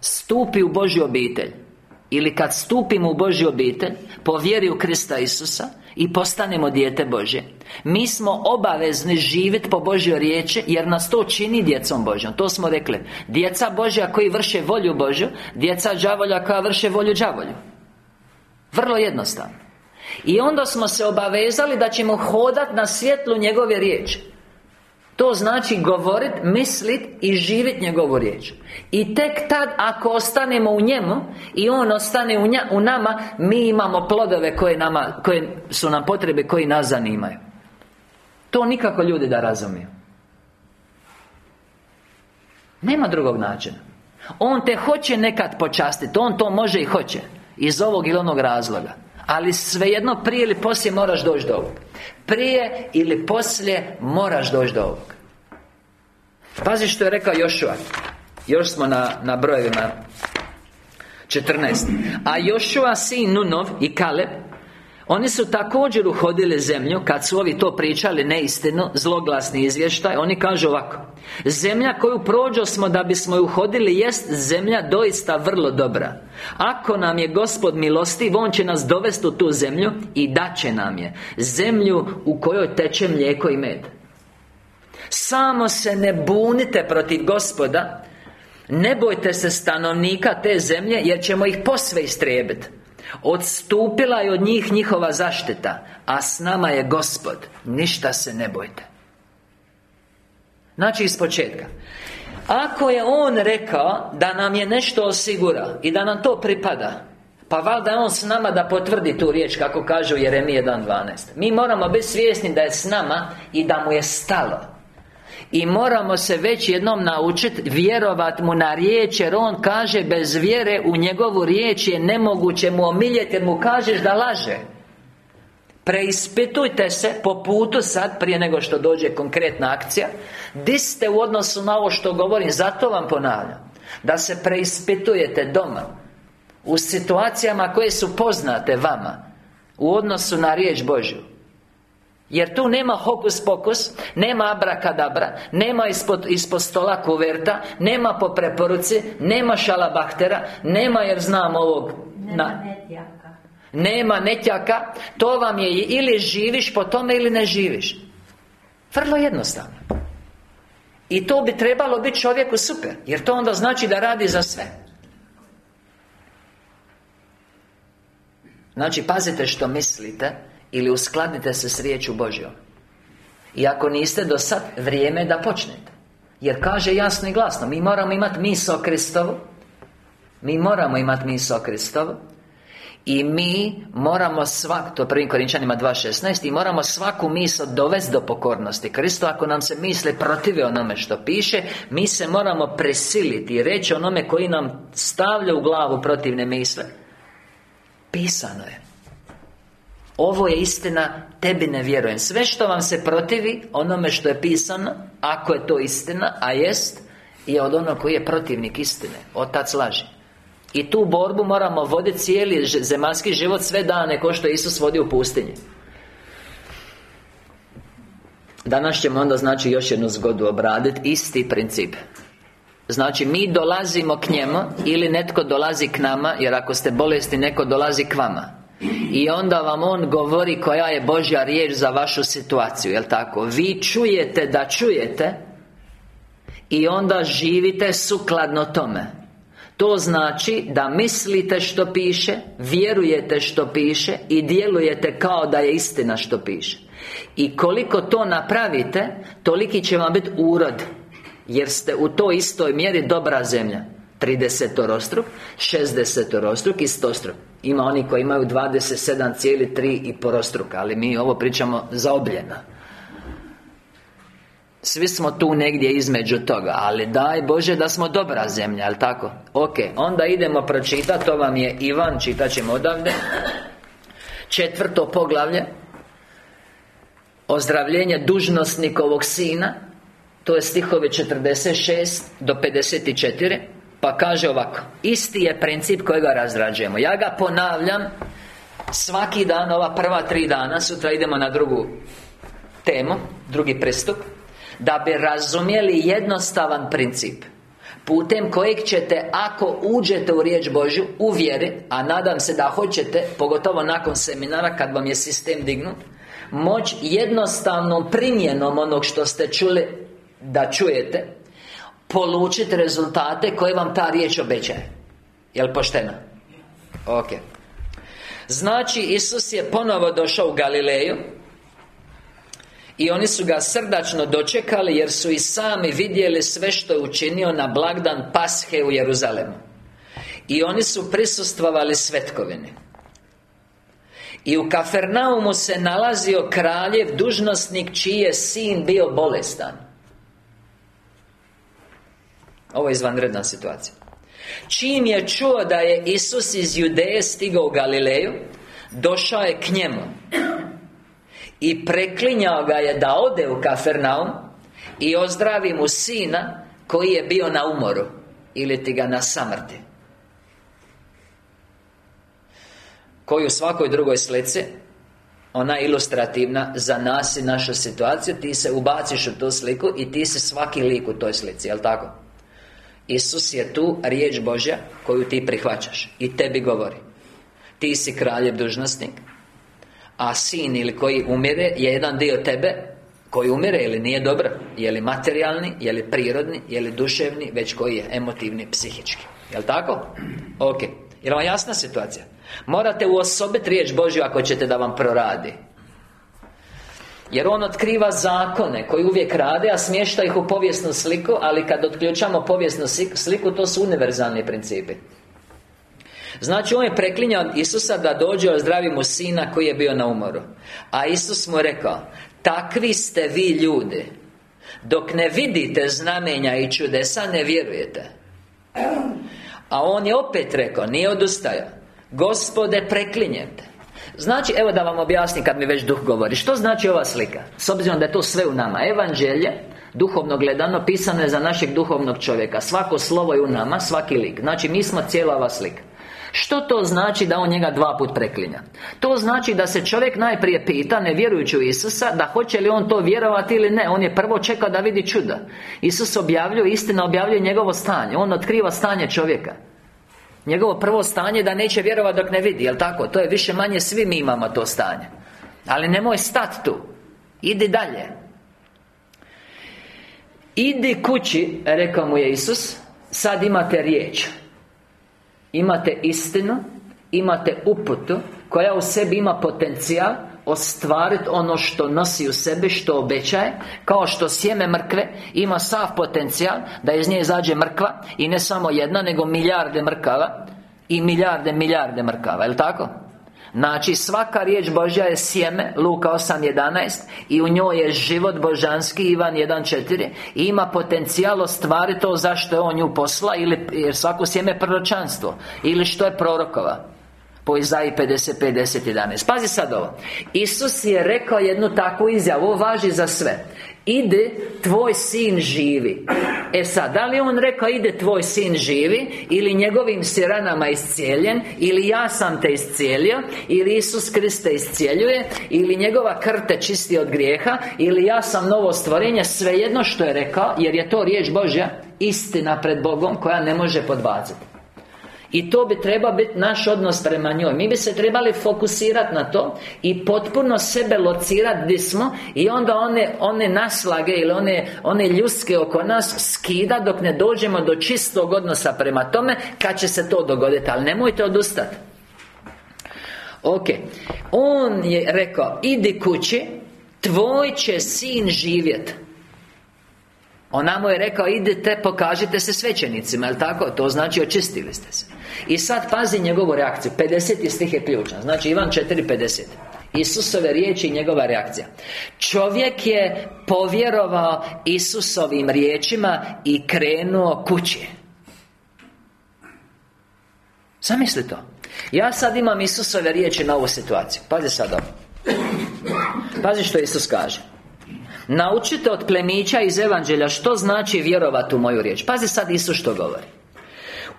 Stupi u Božju obitelj Ili kad stupimo u Božju obitelj Po vjeri u Krista Isusa I postanemo dijete Božje. Mi smo obavezni živjeti po Božjoj riječi Jer nas to čini djecom Božjom. To smo rekli. Djeca Božja koji vrše volju Božju Djeca đavolja koja vrše volju đavolju. Vrlo jednostavno. I onda smo se obavezali da ćemo hodati na svjetlu njegove riječi to znači govorit, mislit i živit njegovu riječ. I tek tad ako ostanemo u njemu I on ostane u, nja, u nama Mi imamo plodove koje, nama, koje su nam potrebe koji nas zanimaju. To nikako ljudi da razumiju. Nema drugog načina. On te hoće nekad počastiti On to može i hoće Iz ovog ili onog razloga Ali svejedno prije ili poslije moraš doći do ovog. Prije ili poslije moraš doći do ovog. Pazi što je rekao Jošua Još smo na, na brojevima. 14 A Jošua sin Nunov i Kaleb oni su također uhodili zemlju Kad su ovi to pričali neistinu Zloglasni izvještaj Oni kažu ovako Zemlja koju prođo smo da bismo ju uhodili Jest zemlja doista vrlo dobra. Ako nam je Gospod milostiv On će nas dovesti u tu zemlju I daće nam je. Zemlju u kojoj teče mlijeko i med. Samo se ne bunite protiv gospoda Ne bojte se stanovnika te zemlje Jer ćemo ih posve istrijebiti Odstupila je od njih njihova zaštita A s nama je Gospod. Ništa se ne bojte. Znači iz početka. Ako je On rekao Da nam je nešto osigura I da nam to pripada pa valjda je On s nama da potvrdi tu riječ Kako kaže u Jeremije 1.12 Mi moramo biti svjesni da je s nama I da mu je stalo i moramo se već jednom naučiti Vjerovat mu na riječ Jer on kaže bez vjere u njegovu riječ je nemoguće mu omiljeti Jer mu kažeš da laže. Preispitujte se po putu sad Prije nego što dođe konkretna akcija. Di ste u odnosu na ovo što govorim? Zato vam ponavljam Da se preispitujete doma U situacijama koje su poznate vama U odnosu na riječ Božju jer tu nema hokus pokus Nema abrakadabra Nema ispod, ispod stola kuverta Nema po preporuci Nema šalabahtera Nema jer znam ovog Nema netjaka Nema netjaka To vam je ili živiš po tome ili ne živiš. Vrlo jednostavno. I to bi trebalo biti čovjeku super Jer to onda znači da radi za sve. Znači, pazite što mislite ili uskladite se s riječu Božjom. I ako niste do sad, vrijeme je da počnete. Jer kaže jasno i glasno Mi moramo imati misao Kristovu. Mi moramo imati misao Kristovu. I mi moramo svak, to prvim Korinčanima 2.16 I moramo svaku misao dovesti do pokornosti. Kristo ako nam se misle protive onome što piše Mi se moramo presiliti i reći onome koji nam stavlja u glavu protivne misle. Pisano je ovo je istina, tebi ne vjerujem. Sve što vam se protivi Onome što je pisano Ako je to istina, a jest Je od onog koji je protivnik istine. Otac laži. I tu borbu moramo voditi cijeli zemaljski život Sve dane ko što je Isus vodi u pustinji. Danas ćemo onda znači još jednu zgodu obraditi Isti princip. Znači mi dolazimo k njemu Ili netko dolazi k nama Jer ako ste bolesti neko dolazi k vama i onda vam On govori koja je Božja riječ za vašu situaciju, jel tako? Vi čujete da čujete I onda živite sukladno tome. To znači da mislite što piše Vjerujete što piše I djelujete kao da je istina što piše. I koliko to napravite Toliki će vam biti urod Jer ste u toj istoj mjeri dobra zemlja 30 rostruk 60 rostruk i 100 struk ima oni koji imaju 27,3 i porostruka Ali mi ovo pričamo zaobljeno. Svi smo tu negdje između toga Ali daj Bože da smo dobra zemlja, jel tako? Ok, onda idemo pročitati To vam je Ivan, čitat ćemo odavde. Četvrto poglavlje Ozdravljenje dužnosnikovog sina To je stihove 46 do 54 pa kaže ovako Isti je princip kojega razrađujemo. Ja ga ponavljam Svaki dan, ova prva tri dana Sutra idemo na drugu temu Drugi pristup Da bi razumjeli jednostavan princip Putem kojeg ćete, ako uđete u riječ Božju Uvjeri, a nadam se da hoćete Pogotovo nakon seminara kad vam je sistem dignut Moć jednostavnom primjenom onog što ste čuli Da čujete Polučiti rezultate koje vam ta riječ obećaje. Jel poštena? Ok. Znači, Isus je ponovo došao u Galileju i oni su ga srdačno dočekali jer su i sami vidjeli sve što je učinio na blagdan Pashe u Jeruzalemu. I oni su prisustvovali svetkovini. I u Kafernaumu se nalazio kraljev dužnosnik čiji je sin bio bolestan Ovo je izvanredna situacija. Čim je čuo da je Isus iz Judeje stigao u Galileju Došao je k njemu I preklinjao ga je da ode u Kafernaum I ozdravi mu sina Koji je bio na umoru Ili ti ga na samrti. Koji u svakoj drugoj slici Ona ilustrativna za nas i našu situaciju. Ti se ubaciš u tu sliku I ti si svaki lik u toj slici, jel tako? Isus je tu riječ Božja Koju ti prihvaćaš I tebi govori. Ti si kraljev dužnosnik A sin ili koji umire je jedan dio tebe Koji umire ili nije dobro. Je li materijalni, je li prirodni, je li duševni Već koji je emotivni, psihički. Jel' tako? Ok. Je vam jasna situacija? Morate uosobiti riječ Božju ako ćete da vam proradi jer on otkriva zakone koji uvijek rade, a smješta ih u povijesnu sliku Ali kad otključamo povijesnu sliku, to su univerzalni principi. Znači, on je preklinjao Isusa da dođe ozdravi mu sina koji je bio na umoru. A Isus mu rekao Takvi ste vi ljudi. Dok ne vidite znamenja i čudesa, ne vjerujete. A on je opet rekao, nije odustajao. Gospode, preklinjete Znači, evo da vam objasnim kad mi već duh govori. Što znači ova slika? S obzirom da je to sve u nama. Evanđelje Duhovno gledano Pisano je za našeg duhovnog čovjeka. Svako slovo je u nama, svaki lik. Znači, mi smo cijela ova slika. Što to znači da on njega dva put preklinja? To znači da se čovjek najprije pita, ne vjerujući u Isusa Da hoće li on to vjerovati ili ne. On je prvo čekao da vidi čuda. Isus objavljuje, istina objavljuje njegovo stanje. On otkriva stanje čovjeka Njegovo prvo stanje da neće vjerovati dok ne vidi, jel tako? To je više manje svi mi imamo to stanje. Ali nemoj stat tu. Idi dalje. Idi kući, rekao mu je Isus Sad imate riječ. Imate istinu Imate uputu Koja u sebi ima potencijal Ostvariti ono što nosi u sebi Što obećaje Kao što sjeme mrkve Ima sav potencijal Da iz nje izađe mrkva I ne samo jedna Nego milijarde mrkava I milijarde, milijarde mrkava Jel' tako? Znači svaka riječ Božja je sjeme Luka 8.11 I u njoj je život božanski Ivan 1.4 I ima potencijal ostvariti to zašto je on nju posla Ili jer svako sjeme proročanstvo Ili što je prorokova po Izaji 55, 10, 11 Pazi sad ovo. Isus je rekao jednu takvu izjavu Ovo važi za sve. Ide, tvoj sin živi. E sad, da li on rekao ide tvoj sin živi Ili njegovim si ranama iscijeljen Ili ja sam te iscijelio Ili Isus Kriste iscijeljuje Ili njegova krv te čisti od grijeha Ili ja sam novo stvorenje Svejedno što je rekao Jer je to riječ Božja Istina pred Bogom koja ne može podbaciti i to bi trebao biti naš odnos prema njoj. Mi bi se trebali fokusirati na to I potpuno sebe locirati gdje smo I onda one, one naslage ili one, one ljuske oko nas skida Dok ne dođemo do čistog odnosa prema tome Kad će se to dogoditi Ali nemojte odustati Ok. On je rekao Idi kući Tvoj će sin živjeti ona mu je rekao, idite, pokažite se svećenicima, jel tako? To znači očistili ste se. I sad pazi njegovu reakciju. 50. stih je ključan. Znači Ivan 4.50 Isusove riječi i njegova reakcija. Čovjek je povjerovao Isusovim riječima I krenuo kući. Zamisli to. Ja sad imam Isusove riječi na ovu situaciju. Pazi sad ovo. Pazi što Isus kaže Naučite od plemića iz Evanđelja što znači vjerovati u moju riječ. Pazi sad Isus što govori.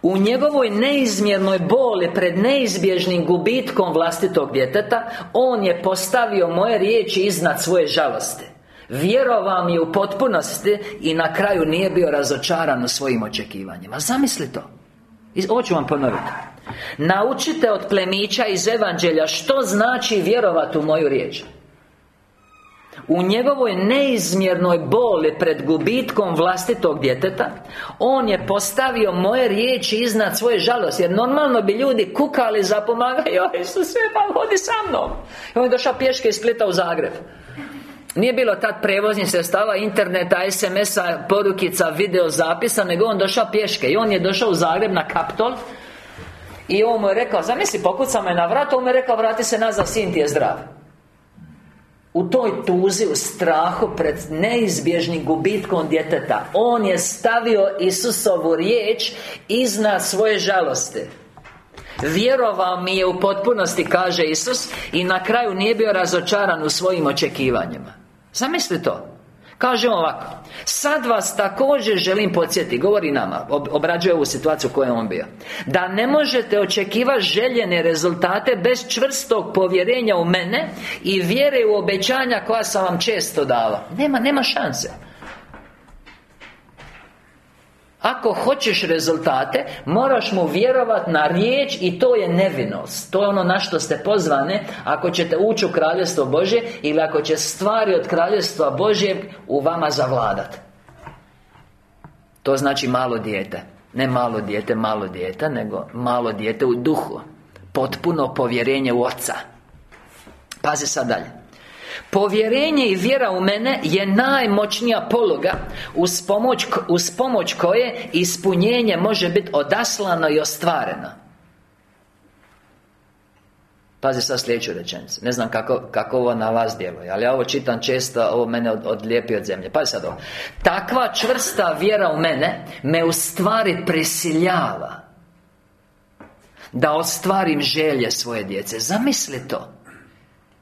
U njegovoj neizmjernoj boli pred neizbježnim gubitkom vlastitog djeteta On je postavio moje riječi iznad svoje žalosti. Vjerovao mi u potpunosti I na kraju nije bio razočaran u svojim očekivanjima. Zamisli to. Ovo ću vam ponoviti. Naučite od plemića iz Evanđelja Što znači vjerovati u moju riječ u njegovoj neizmjernoj boli pred gubitkom vlastitog djeteta On je postavio moje riječi iznad svoje žalosti Jer normalno bi ljudi kukali za pomagaju Isuse, pa hodi sa mnom. I on je došao pješke iz Splita u Zagreb. Nije bilo tad prevoznih sredstava, interneta, SMS-a, porukica, video zapisa Nego on došao pješke. I on je došao u Zagreb na Kaptol I on mu je rekao, zamisli, pokucao me na vrat On mu je rekao, vrati se nazad, sin ti je zdrav u toj tuzi, u strahu pred neizbježnim gubitkom djeteta On je stavio Isusovu riječ iznad svoje žalosti. Vjerovao mi je u potpunosti, kaže Isus I na kraju nije bio razočaran u svojim očekivanjima. Zamisli to Kaže ovako Sad vas također želim podsjetiti Govori nama Obrađuje ovu situaciju u kojoj on bio Da ne možete očekivati željene rezultate Bez čvrstog povjerenja u mene I vjere u obećanja koja sam vam često dala. Nema, nema šanse ako hoćeš rezultate Moraš mu vjerovati na riječ I to je nevinost. To je ono na što ste pozvane Ako ćete ući u Kraljevstvo Božje Ili ako će stvari od Kraljevstva Božje U vama zavladat. To znači malo dijete. Ne malo dijete, malo dijete Nego malo dijete u duhu. Potpuno povjerenje u Oca. Pazi sad dalje Povjerenje i vjera u mene je najmoćnija pologa uz pomoć, uz pomoć koje ispunjenje može biti odaslano i ostvareno. Pazi sad sljedeću rečenicu. Ne znam kako, kako ovo na vas djeluje Ali ja ovo čitam često Ovo mene od, odlijepi od zemlje. Pazi sad ovo. Takva čvrsta vjera u mene Me u stvari prisiljava Da ostvarim želje svoje djece. Zamisli to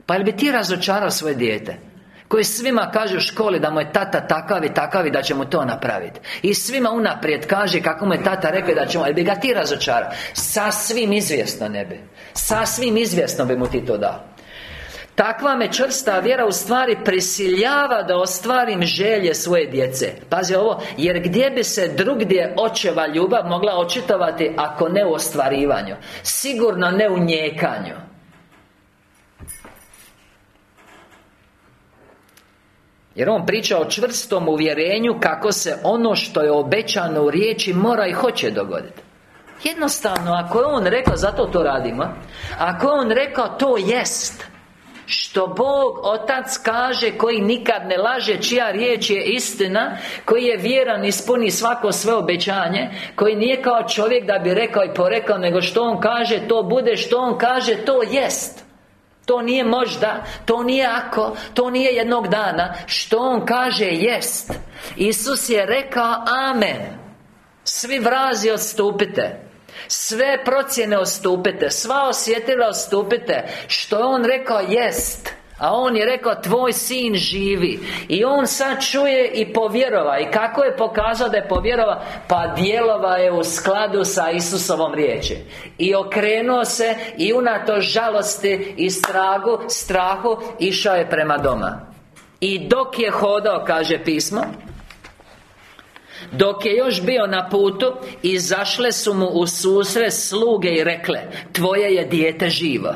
pa jel bi ti razočarao svoje dijete koji svima kaže u školi da mu je tata takav i takav i da će mu to napraviti? I svima unaprijed kaže kako mu je tata rekao da će mu... bi ga ti razočarao? Sasvim izvjesno ne bi. Sasvim izvjesno bi mu ti to dao. Takva me čvrsta vjera u stvari prisiljava da ostvarim želje svoje djece. Pazi ovo, jer gdje bi se drugdje očeva ljubav mogla očitovati ako ne u ostvarivanju? Sigurno ne u njekanju Jer on priča o čvrstom uvjerenju kako se ono što je obećano u riječi mora i hoće dogoditi. Jednostavno, ako je on rekao, zato to radimo Ako je on rekao, to jest što Bog Otac kaže Koji nikad ne laže Čija riječ je istina Koji je vjeran ispuni svako sve obećanje Koji nije kao čovjek da bi rekao i porekao Nego što on kaže to bude Što on kaže to jest to nije možda, to nije ako, to nije jednog dana. Što On kaže jest. Isus je rekao Amen. Svi vrazi odstupite. Sve procjene odstupite. Sva osjetila odstupite. Što On rekao jest a on je rekao, tvoj sin živi. I on sad čuje i povjerova. I kako je pokazao da je povjerova? Pa djelova je u skladu sa Isusovom riječi. I okrenuo se I unato žalosti i stragu, strahu Išao je prema doma. I dok je hodao, kaže pismo dok je još bio na putu Izašle su mu u susret sluge i rekle Tvoje je dijete živo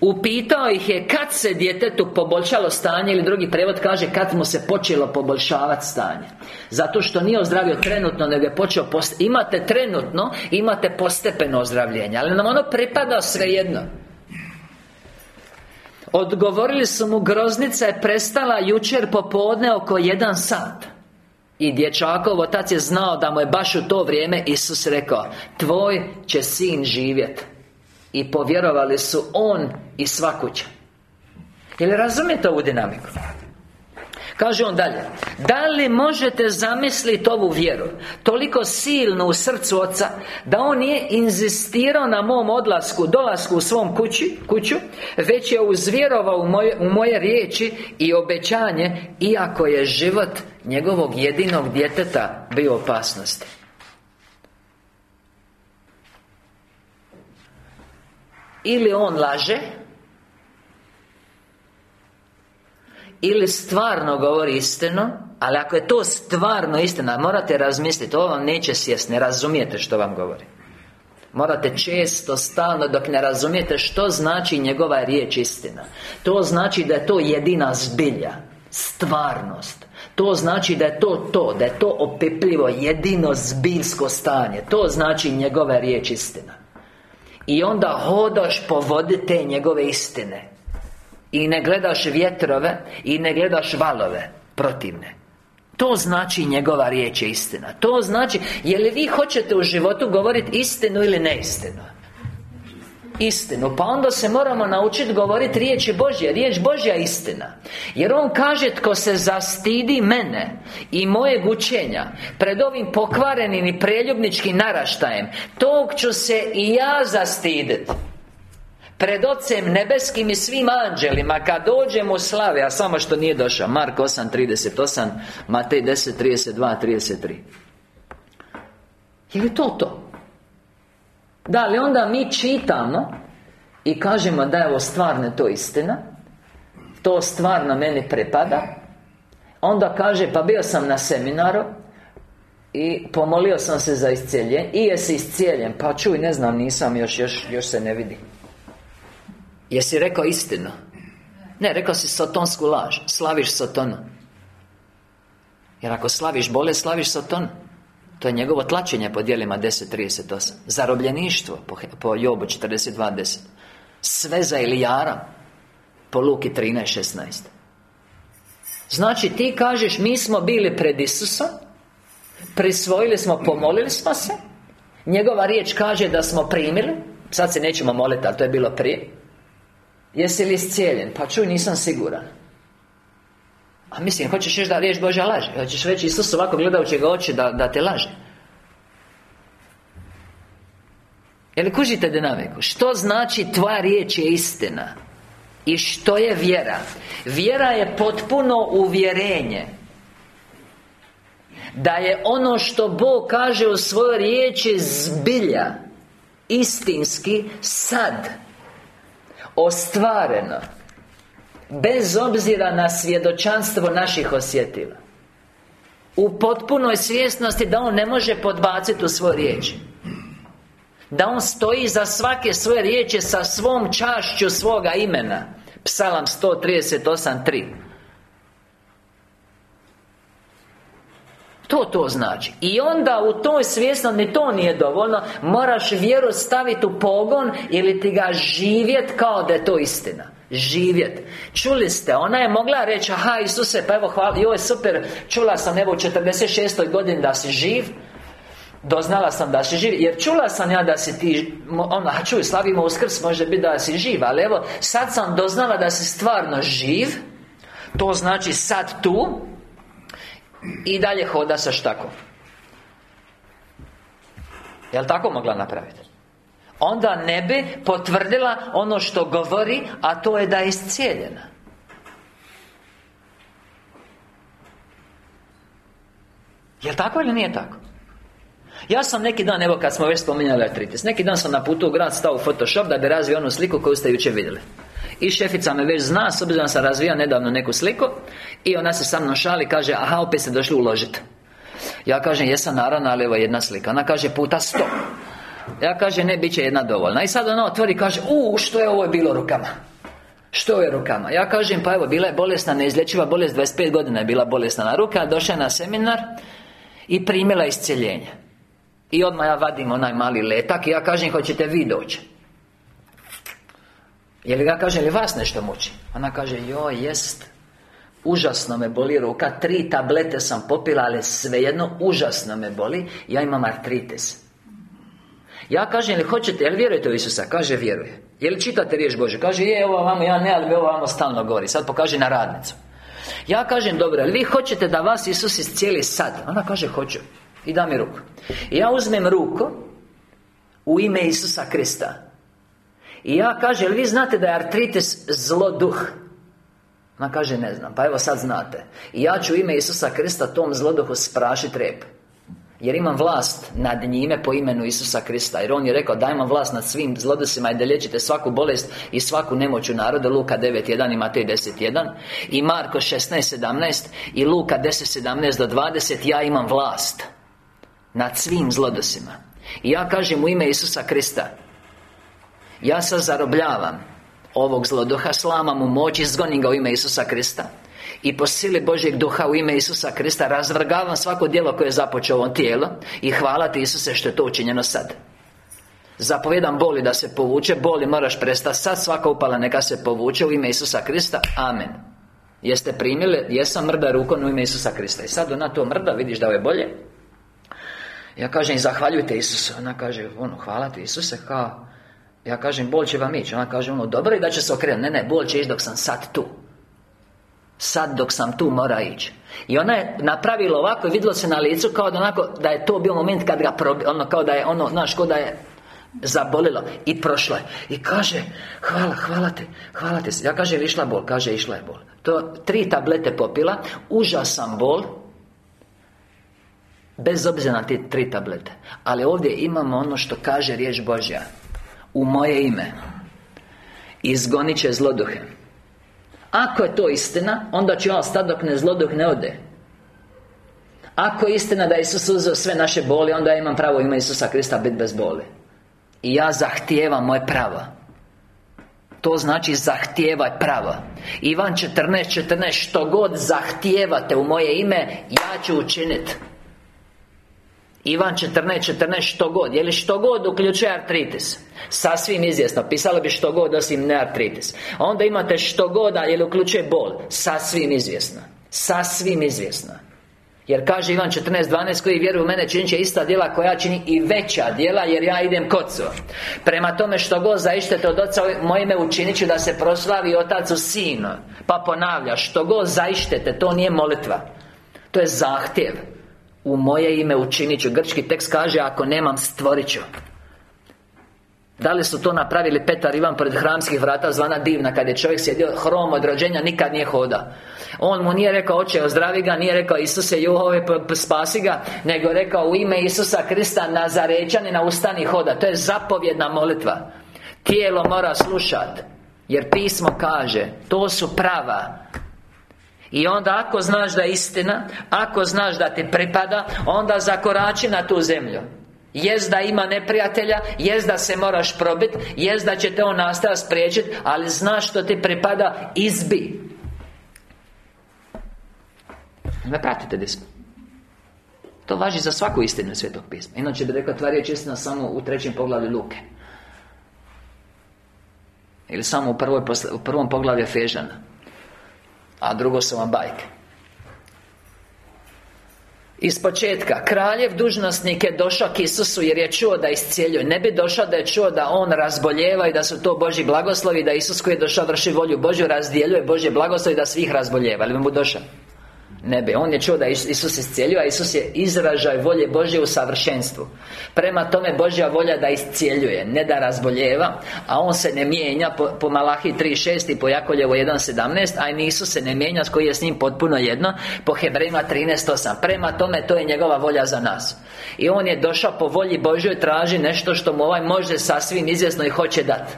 Upitao ih je kad se djetetu poboljšalo stanje Ili drugi prevod kaže kad mu se počelo poboljšavati stanje. Zato što nije ozdravio trenutno Nego je počeo post... Imate trenutno Imate postepeno ozdravljenje Ali nam ono pripada svejedno. Odgovorili su mu groznica je prestala jučer popodne oko jedan sat. I dječakov otac je znao da mu je baš u to vrijeme Isus rekao Tvoj će sin živjeti i povjerovali su on i sva kuća Jel razumijete ovu dinamiku? Kaže on dalje Da li možete zamisliti ovu vjeru Toliko silnu u srcu oca Da on nije inzistirao na mom odlasku Dolasku u svom kući, kuću Već je uzvjerovao u moje, u moje riječi I obećanje Iako je život njegovog jedinog djeteta Bio opasnosti Ili on laže Ili stvarno govori istinu Ali ako je to stvarno istina Morate razmisliti Ovo vam neće sjest Ne razumijete što vam govori. Morate često, stalno, dok ne razumijete što znači njegova riječ istina. To znači da je to jedina zbilja Stvarnost. To znači da je to to Da je to opipljivo, jedino zbiljsko stanje. To znači njegova riječ istina I onda hodaš po vodi te njegove istine. I ne gledaš vjetrove I ne gledaš valove Protivne. To znači njegova riječ je istina. To znači, je li vi hoćete u životu govoriti istinu ili neistinu? Istinu. Pa onda se moramo naučiti govoriti riječi Božje. Riječ Božja istina. Jer On kaže tko se zastidi mene I mojeg učenja Pred ovim pokvarenim i preljubničkim naraštajem Tog ću se i ja zastiditi Pred Ocem Nebeskim i svim anđelima Kad dođemo u slave A samo što nije došao. Mark 8.38 Matej 10.32 33 Je li to to? Da li onda mi čitamo I kažemo da je ovo stvarno to istina To stvarno meni prepada Onda kaže, pa bio sam na seminaru I pomolio sam se za iscijeljenje I jesi iscijeljen? Pa čuj, ne znam, nisam, još, još, još se ne vidi. Jesi rekao istinu? Ne, rekao si sotonsku laž. Slaviš sotonu. Jer ako slaviš bole, slaviš sotonu To je njegovo tlačenje po dijelima 10.38 Zarobljeništvo po, po Jobu 42.10 Sveza ili jara Po Luki 13.16 Znači ti kažeš mi smo bili pred Isusom Prisvojili smo, pomolili smo se Njegova riječ kaže da smo primili Sad se nećemo moliti, ali to je bilo prije. Jesi li iscijeljen? Pa čuj, nisam siguran A mislim, hoćeš reći da riječ Božja laže Hoćeš reći Isus ovako gledajući ga oči da, da te laže Jel kužite dinamiku? Što znači tvoja riječ je istina? I što je vjera? Vjera je potpuno uvjerenje Da je ono što Bog kaže u svojoj riječi zbilja Istinski sad Ostvareno Bez obzira na svjedočanstvo naših osjetiva. U potpunoj svjesnosti da On ne može podbaciti u svoje riječi. Da On stoji za svake svoje riječi sa svom čašću svoga imena. Psalam 138.3 To to znači. I onda u toj svjesnosti ni to nije dovoljno. Moraš vjeru staviti u pogon Ili ti ga živjet kao da je to istina Živjet Čuli ste, ona je mogla reći Aha Isuse, pa evo hvala, joj super Čula sam evo u 46. godini da si živ Doznala sam da si živ Jer čula sam ja da si ti Ona, čuj, slavimo uskrs Može biti da si živ Ali evo, sad sam doznala da si stvarno živ To znači sad tu i dalje hoda sa štakom Jel' tako mogla napraviti? Onda ne bi potvrdila ono što govori A to je da je iscijeljena. Jel' tako ili nije tako? Ja sam neki dan, evo kad smo već spominjali artritis Neki dan sam na putu u grad stao u Photoshop Da bi razvio onu sliku koju ste jučer vidjeli. I šefica me već zna, s obzirom sam razvijao nedavno neku sliku I ona se sa mnom šali, kaže, aha, opet ste došli uložiti Ja kažem, jesam naravno, ali evo jedna slika. Ona kaže, puta sto Ja kaže, ne, bit će jedna dovoljna. I sad ona otvori, kaže, u, što je ovo bilo rukama? Što je rukama? Ja kažem, pa evo, bila je bolesna, neizlječiva bolest 25 godina je bila bolesna na ruka Došla je na seminar I primila isceljenje I odmah ja vadim onaj mali letak I ja kažem, hoćete vi doći? Je li ga kaže, li vas nešto muči? Ona kaže, joj, jest. Užasno me boli ruka Tri tablete sam popila, ali svejedno Užasno me boli. Ja imam artritis Ja kažem, li hoćete, jel vjerujete u Isusa? Kaže, vjeruje. Je li čitate riječ Bože? Kaže, je, ovo vamo, ja ne, ali ovo vamo stalno gori Sad pokaže na radnicu. Ja kažem, dobro, ali vi hoćete da vas Isus iscijeli sad? Ona kaže, hoću. I da mi ruku. I ja uzmem ruku U ime Isusa Krista. I ja kaže, jel vi znate da je artritis zlo duh? Ona kaže, ne znam, pa evo sad znate. I ja ću ime Isusa Krista tom zloduhu sprašiti rep jer imam vlast nad njime po imenu Isusa Krista. Jer on je rekao da imam vlast nad svim zlodosima I da liječite svaku bolest i svaku nemoć u narodu. Luka 9.1 i Matej 10.1 I Marko 16.17 I Luka 10.17 do 20 Ja imam vlast Nad svim zlodosima I ja kažem u ime Isusa Krista Ja se zarobljavam Ovog zloduha Slamam mu moć Izgonim ga u ime Isusa Krista i po sili Božjeg duha u ime Isusa Krista Razvrgavam svako djelo koje je započeo ovom tijelo I hvala ti Isuse što je to učinjeno sad. Zapovjedam boli da se povuče Boli moraš prestati Sad svaka upala neka se povuče u ime Isusa Krista. Amen. Jeste primili? Jesam mrda rukom u ime Isusa Krista. I sad ona to mrda, vidiš da je bolje? Ja kažem, zahvaljujte Isusu. Ona kaže, ono, hvala ti Isuse Kao, ja kažem, bol će vam ići. Ona kaže, ono, dobro i da će se okrenuti Ne, ne, bol će ići dok sam sad tu Sad dok sam tu mora ići. I ona je napravila ovako i vidjelo se na licu kao da onako Da je to bio moment kad ga probi, Ono kao da je ono, znaš, kao da je Zabolilo I prošlo je. I kaže Hvala, hvala te, hvala te Ja kaže, išla bol? Kaže, išla je bol. To tri tablete popila Užasan bol Bez obzira na te tri tablete. Ali ovdje imamo ono što kaže riječ Božja. U moje ime Izgonit će zloduhe ako je to istina, onda ću ja ostati dok ne zloduh ne ode. Ako je istina da Isus uzeo sve naše boli Onda ja imam pravo ima Isusa Krista biti bez boli. I ja zahtijevam moje prava. To znači zahtijevaj prava. Ivan 14.14 14, Što god zahtijevate u moje ime Ja ću učiniti Ivan 14.14 14, Što god Je li što god uključuje artritis? Sasvim izvjesno Pisalo bi što god osim ne artritis. Onda imate što god Je li uključuje bol? Sasvim izvjesno Sasvim izvjesno. Jer kaže Ivan 14.12 Koji vjeruje u mene činit će ista djela koja čini i veća djela Jer ja idem kod Prema tome što god zaištete od Oca Moje ime učinit ću da se proslavi Otac u Sinu. Pa ponavlja Što god zaištete To nije molitva. To je zahtjev u moje ime učinit ću. Grčki tekst kaže Ako nemam stvorit ću. Da li su to napravili Petar Ivan pred hramskih vrata zvana divna Kad je čovjek sjedio hrom od rođenja Nikad nije hoda On mu nije rekao Oče ozdravi ga Nije rekao Isuse Juhove spasi ga Nego rekao u ime Isusa Krista na ustani hoda. To je zapovjedna molitva. Tijelo mora slušat Jer pismo kaže To su prava i onda ako znaš da je istina Ako znaš da ti pripada Onda zakorači na tu zemlju. Jest da ima neprijatelja Jest da se moraš probiti Jest da će te on nastaviti spriječiti Ali znaš što ti pripada Izbi. Ne pratite gdje To važi za svaku istinu Svetog pisma. Inače bi rekao tva riječ istina samo u trećem poglavlju Luke. Ili samo u, prvoj, u prvom poglavlju Fežana A drugo su vam bajke. Iz početka Kraljev dužnosnik je došao k Isusu jer je čuo da iscijeljuje. Ne bi došao da je čuo da on razboljeva i da su to Boži blagoslovi Da Isus koji je došao vrši volju Božju razdjeljuje Božje blagoslovi da svih razboljeva. Ali bi mu došao Nebe On je čuo da Isus iscijeljuje A Isus je izražaj volje Božje u savršenstvu. Prema tome Božja volja da iscijeljuje Ne da razboljeva A On se ne mijenja po, po Malahi 3.6 I po Jakoljevo 1.17 A Isus se ne mijenja koji je s njim potpuno jedno Po Hebrejima 13.8 Prema tome to je njegova volja za nas. I On je došao po volji Božjoj Traži nešto što mu ovaj može sasvim izvjesno i hoće dati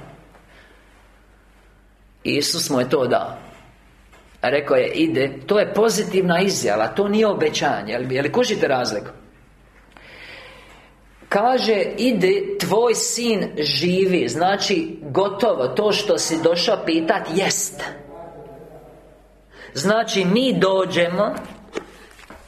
Isus mu je to dao Rekao je, ide To je pozitivna izjava To nije obećanje Je li kužite razliku? Kaže, ide tvoj sin živi Znači, gotovo To što si došao pitat, jest Znači, mi dođemo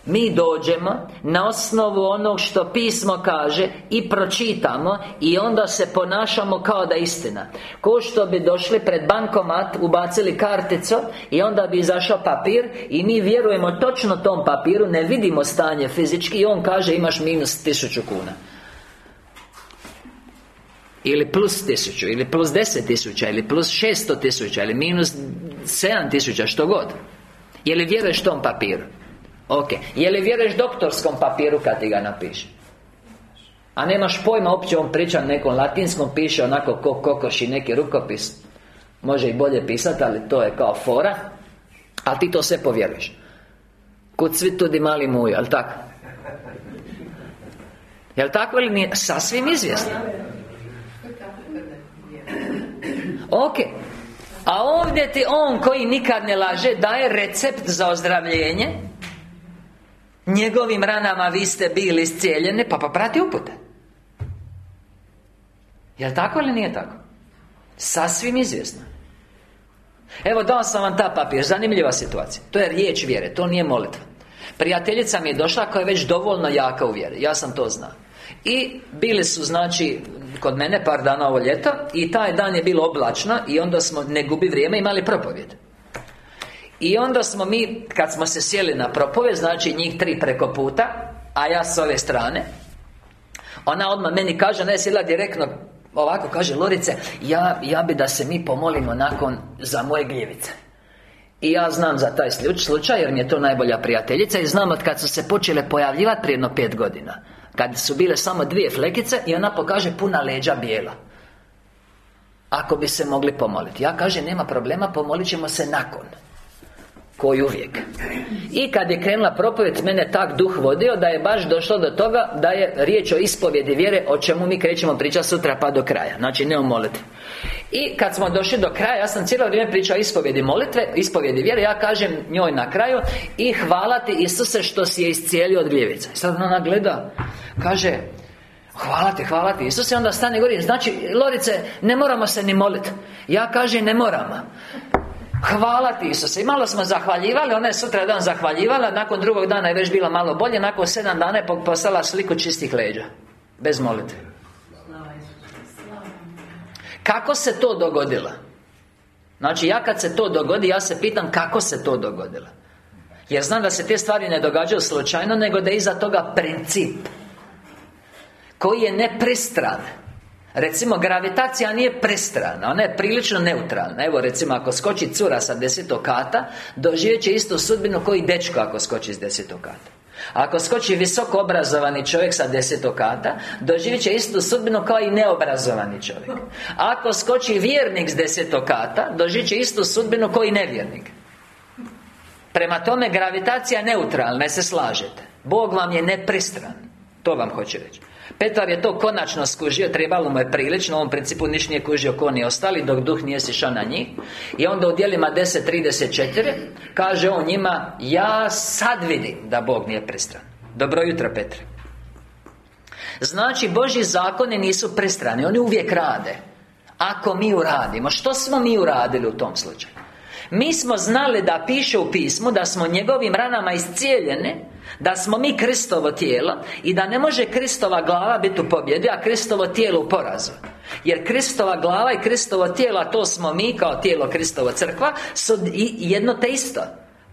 mi dođemo na osnovu onog što pismo kaže i pročitamo i onda se ponašamo kao da istina. Ko što bi došli pred bankomat ubacili karticu i onda bi izašao papir i mi vjerujemo točno tom papiru ne vidimo stanje fizički i on kaže imaš minus tisuću kuna. Ili plus tisuću, ili plus deset tisuća, ili plus šesto tisuća, ili minus sedam tisuća, što god. Je li vjeruješ tom papiru? Ok, je li vjeruješ doktorskom papiru kad ti ga napiše? A nemaš pojma, uopće on priča nekom latinskom Piše onako ko kokoš i neki rukopis. Može i bolje pisati, ali to je kao fora. Ali ti to sve povjeruješ. Kud svi tudi mali muju, ali tako? Jel tako ili nije? Sasvim izvjesno. Ok. A ovdje ti on koji nikad ne laže Daje recept za ozdravljenje Njegovim ranama vi ste bili iscijeljeni Pa pa prati upute. Jel tako ili nije tako? Sasvim izvjesno. Evo dao sam vam ta papir, zanimljiva situacija. To je riječ vjere, to nije molitva. Prijateljica mi je došla koja je već dovoljno jaka u vjeri Ja sam to znao. I bili su znači kod mene par dana ovo ljeto I taj dan je bilo oblačno I onda smo, ne gubi vrijeme, imali propovjed I onda smo mi, kad smo se sjeli na propovjed Znači njih tri preko puta A ja s ove strane Ona odmah meni kaže, ne sjela direktno Ovako kaže Lorice Ja, ja bi da se mi pomolimo nakon za moje gljevice i ja znam za taj slučaj jer mi je to najbolja prijateljica I znam od kad su se počele pojavljivati prije jedno pet godina. Kad su bile samo dvije flekice I ona pokaže puna leđa bijela. Ako bi se mogli pomoliti. Ja kažem nema problema Pomolit ćemo se nakon koji uvijek. I kad je krenula propovjed Mene tak duh vodio Da je baš došlo do toga Da je riječ o ispovjedi vjere O čemu mi krećemo pričati sutra pa do kraja. Znači ne o molitvi. I kad smo došli do kraja Ja sam cijelo vrijeme pričao o ispovjedi molitve Ispovjedi vjere. Ja kažem njoj na kraju I hvala ti Isuse što si je iscijelio od gljevica I sad ona gleda Kaže Hvala ti, hvala ti Isuse. Onda stane gori Znači, Lorice, ne moramo se ni moliti Ja kažem ne moramo Hvala ti Isuse. I malo smo zahvaljivali Ona je sutra dan zahvaljivala Nakon drugog dana je već bilo malo bolje Nakon sedam dana je poslala sliku čistih leđa Bez molitve. Kako se to dogodilo? Znači ja kad se to dogodi Ja se pitam kako se to dogodilo? Jer znam da se te stvari ne događaju slučajno Nego da je iza toga princip Koji je nepristran Recimo, gravitacija nije prestrana Ona je prilično neutralna. Evo, recimo, ako skoči cura sa desetog kata Doživjet će istu sudbinu koji dečko ako skoči s desetog kata. Ako skoči visoko obrazovani čovjek sa desetog kata Doživjet će istu sudbinu kao i neobrazovani čovjek. Ako skoči vjernik s desetog kata Doživjet će istu sudbinu kao i nevjernik. Prema tome, gravitacija neutralna, ne se slažete? Bog vam je nepristran To vam hoće reći Petar je to konačno skužio, trebalo mu je prilično U ovom principu niš nije kužio ko ni ostali Dok duh nije sišao na njih. I onda u dijelima 10.34 Kaže on njima Ja sad vidim da Bog nije pristran. Dobro jutro Petre. Znači Božji zakoni nisu pristrani Oni uvijek rade. Ako mi uradimo Što smo mi uradili u tom slučaju? Mi smo znali da piše u pismu Da smo njegovim ranama iscijeljene Da smo mi Kristovo tijelo I da ne može Kristova glava biti u pobjedi A Kristovo tijelo u porazu. Jer Kristova glava i Kristovo tijelo A to smo mi kao tijelo Kristova crkva Su jedno te isto.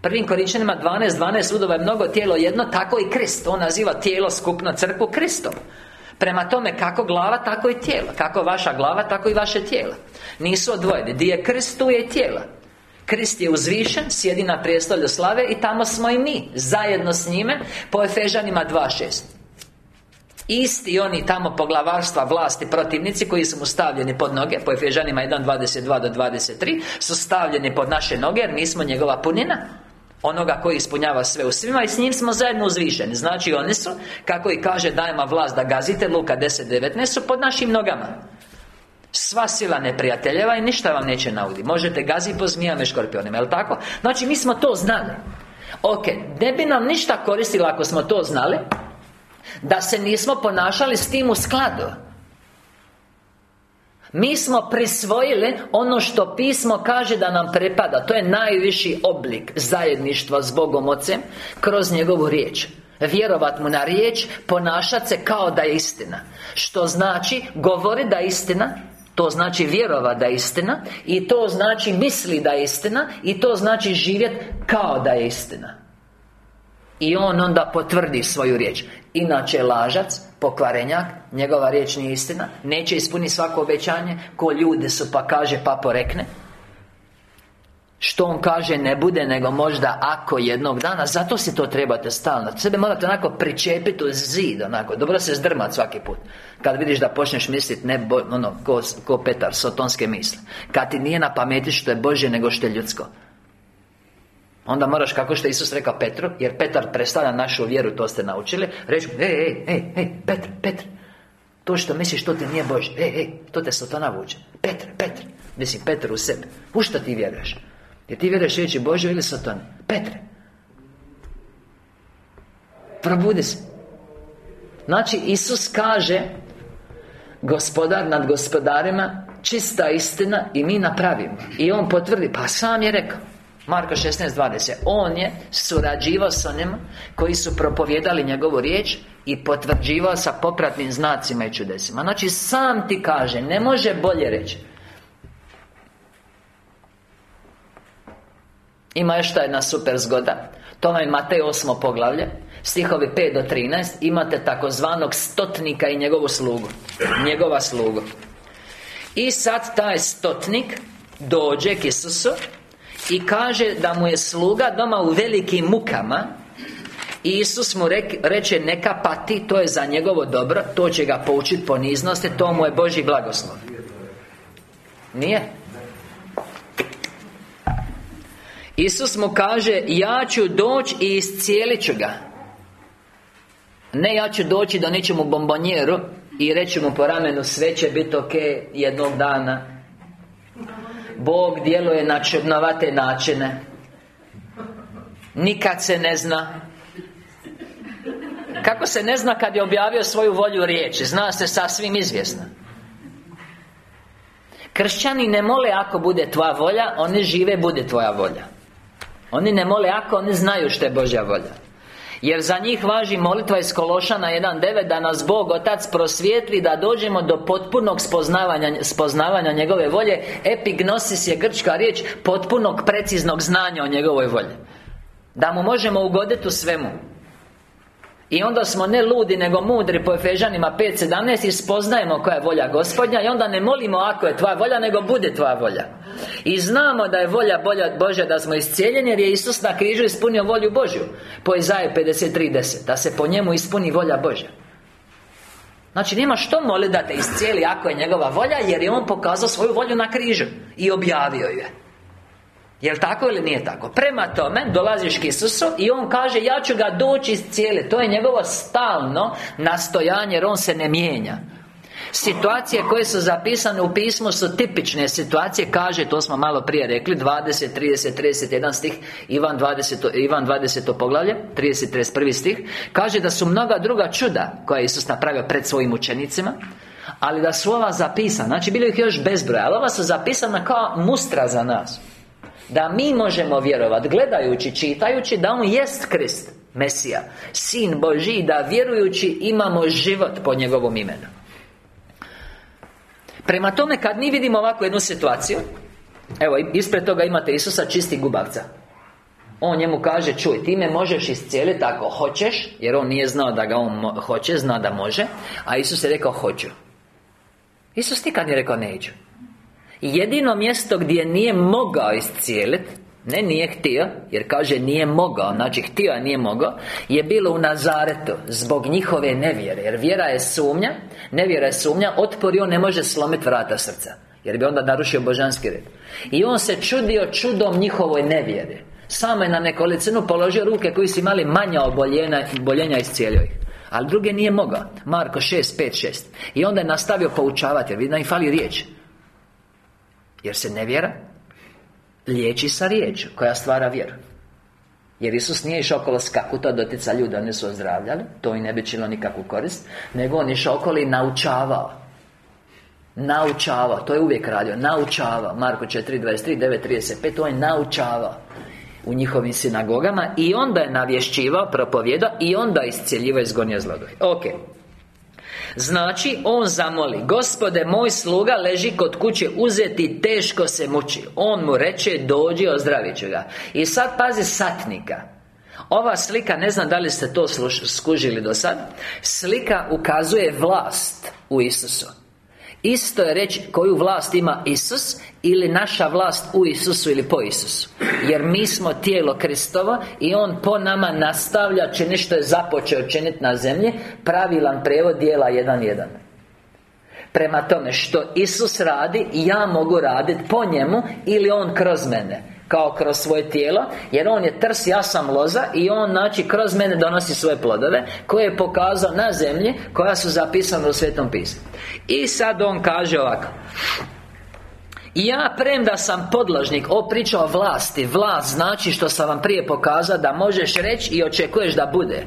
Prvim Koričanima 12, 12 udova je mnogo tijelo jedno Tako i Krist. On naziva tijelo skupno crkvu Kristom. Prema tome, kako glava, tako i tijelo. Kako vaša glava, tako i vaše tijelo. Nisu odvojeni. Di je Krist, tu je tijelo Krist je uzvišen, sjedi na prijestolju slave I tamo smo i mi, zajedno s njime Po Efežanima 2.6 Isti oni tamo poglavarstva vlasti protivnici koji su mu stavljeni pod noge Po Efežanima 1.22 do 23 Su stavljeni pod naše noge jer mi smo njegova punina Onoga koji ispunjava sve u svima I s njim smo zajedno uzvišeni. Znači oni su, kako i kaže dajemo vlast da gazite Luka 10.19 su pod našim nogama Sva sila neprijateljeva i ništa vam neće naudi Možete gaziti po zmijama i škorpionima, jel tako? Znači, mi smo to znali. Ok, ne bi nam ništa koristilo ako smo to znali Da se nismo ponašali s tim u skladu. Mi smo prisvojili ono što pismo kaže da nam prepada. To je najviši oblik zajedništva s Bogom Ocem Kroz njegovu riječ. Vjerovat mu na riječ Ponašat se kao da je istina. Što znači Govori da je istina to znači vjerova da je istina I to znači misli da je istina I to znači živjeti kao da je istina. I on onda potvrdi svoju riječ. Inače lažac, pokvarenjak Njegova riječ nije istina Neće ispuniti svako obećanje Ko ljude su pa kaže pa porekne što on kaže ne bude, nego možda ako jednog dana Zato si to trebate stalno. Sebe morate onako pričepiti u zid onako. Dobro se zdrmat svaki put. Kad vidiš da počneš misliti ne bo, ono, ko, ko Petar, sotonske misli. Kad ti nije na pameti što je Bože nego što je ljudsko. Onda moraš, kako što Isus rekao Petru Jer Petar predstavlja našu vjeru, to ste naučili Reći ej, ej, ej, ej, Petr, Petr To što misliš, to te nije Bož Ej, ej, to te satana vuče. Petr, Petr. Mislim, Petr u sebi. U što ti vjeruješ? Jer ti vjeruješ riječi Božju ili satani? Petre. Probudi se. Znači, Isus kaže Gospodar nad gospodarima Čista istina i mi napravimo. I On potvrdi, pa sam je rekao Marko 16.20 On je surađivao sa onima Koji su propovjedali njegovu riječ I potvrđivao sa popratnim znacima i čudesima. Znači sam ti kaže Ne može bolje reći Ima još jedna super zgoda. To vam je Matej 8. poglavlje Stihovi 5 do 13 Imate takozvanog stotnika i njegovu slugu. Njegova slugu. I sad taj stotnik Dođe k Isusu I kaže da mu je sluga doma u velikim mukama. I Isus mu reče neka pati To je za njegovo dobro To će ga poučiti poniznosti To mu je Boži blagoslov. Nije? Isus mu kaže Ja ću doći i iscijelit ću ga. Ne ja ću doći do nećemo bombonjeru I reći mu po ramenu Sve će biti ok jednog dana. Bog djeluje na čudnovate načine. Nikad se ne zna. Kako se ne zna kad je objavio svoju volju riječi? Zna se sasvim izvjesno. Kršćani ne mole ako bude tvoja volja Oni žive bude tvoja volja oni ne mole ako oni znaju što je Božja volja. Jer za njih važi molitva iz Kološana 1.9 Da nas Bog Otac prosvijetli Da dođemo do potpunog spoznavanja, spoznavanja njegove volje. Epignosis je grčka riječ Potpunog preciznog znanja o njegovoj volji. Da mu možemo ugoditi u svemu i onda smo ne ludi, nego mudri po Efežanima 5.17 I spoznajemo koja je volja gospodnja I onda ne molimo ako je tvoja volja, nego bude tvoja volja. I znamo da je volja bolja Božja da smo iscijeljeni Jer je Isus na križu ispunio volju Božju. Po Izaju 53.10 Da se po njemu ispuni volja Božja. Znači nema što moli da te iscijeli ako je njegova volja Jer je on pokazao svoju volju na križu I objavio je Jel' tako ili nije tako? Prema tome, dolaziš k Isusu I On kaže, ja ću ga doći iz cijele To je njegovo stalno nastojanje Jer On se ne mijenja Situacije koje su zapisane u pismu su tipične situacije Kaže, to smo malo prije rekli 20, 30, 31 stih Ivan 20, Ivan 20 poglavlje 30, 31 stih Kaže da su mnoga druga čuda Koja je Isus napravio pred svojim učenicima Ali da su ova zapisana Znači, bilo ih još bezbroj Ali ova su zapisana kao mustra za nas da mi možemo vjerovati Gledajući, čitajući Da On jest Krist Mesija Sin Boži Da vjerujući imamo život po njegovom imenu. Prema tome kad mi vidimo ovakvu jednu situaciju Evo, ispred toga imate Isusa čisti gubavca. On njemu kaže, čuj, ti me možeš iscijeliti ako hoćeš Jer on nije znao da ga on hoće, zna da može A Isus je rekao, hoću. Isus nikad nije rekao, neću Jedino mjesto gdje nije mogao iscijeliti ne, nije htio, jer kaže nije mogao Znači, htio, a nije mogao Je bilo u Nazaretu Zbog njihove nevjere Jer vjera je sumnja Nevjera je sumnja Otpor i on ne može slomiti vrata srca Jer bi onda narušio božanski red. I on se čudio čudom njihovoj nevjere Samo je na nekolicinu položio ruke koji su imali manja oboljenja, oboljenja iscijelio ih Ali druge nije mogao. Marko 6, 5, 6 I onda je nastavio poučavati Jer vidim da im fali riječ jer se nevjera liječi sa riječu koja stvara vjeru. Jer Isus nije išao okolo skakuta dotica ljuda, oni su ozdravljali To i ne bi čilo nikakvu korist Nego on išao okolo i naučavao. Naučavao, to je uvijek radio Naučavao, Marko 4.23, 9.35 To je naučavao U njihovim sinagogama I onda je navješćivao, propovjedao I onda iscijeljivao izgonio zloduh Ok Znači, on zamoli Gospode, moj sluga leži kod kuće uzeti Teško se muči. On mu reče, dođi, ozdravit ću ga. I sad pazi satnika. Ova slika, ne znam da li ste to skužili do sad Slika ukazuje vlast u Isusu Isto je reći koju vlast ima Isus Ili naša vlast u Isusu ili po Isusu. Jer mi smo tijelo Kristovo I On po nama nastavlja čini što je započeo činiti na zemlji Pravilan prevod dijela 1.1 Prema tome, što Isus radi Ja mogu raditi po njemu Ili On kroz mene Kao kroz svoje tijelo Jer on je trs, ja sam loza I on, znači, kroz mene donosi svoje plodove Koje je pokazao na zemlji Koja su zapisana u Svetom pismu. I sad on kaže ovako. Ja premda sam podložnik O pričao vlasti Vlast znači što sam vam prije pokazao Da možeš reći i očekuješ da bude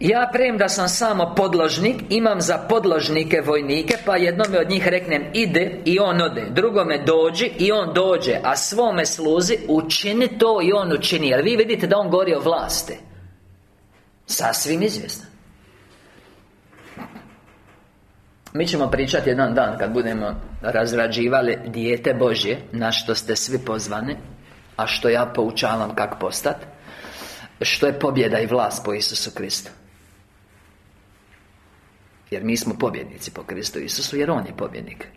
Ja premda sam samo podložnik Imam za podložnike vojnike Pa jednome od njih reknem Ide i on ode. Drugome dođi i on dođe. A svome sluzi Učini to i on učini. Jer vi vidite da on gori o vlasti? Sasvim izvjesno Mi ćemo pričati jedan dan kad budemo razrađivali dijete Božje Na što ste svi pozvani A što ja poučavam kako postat Što je pobjeda i vlast po Isusu Kristu Jer mi smo pobjednici po Kristu Isusu Jer On je pobjednik.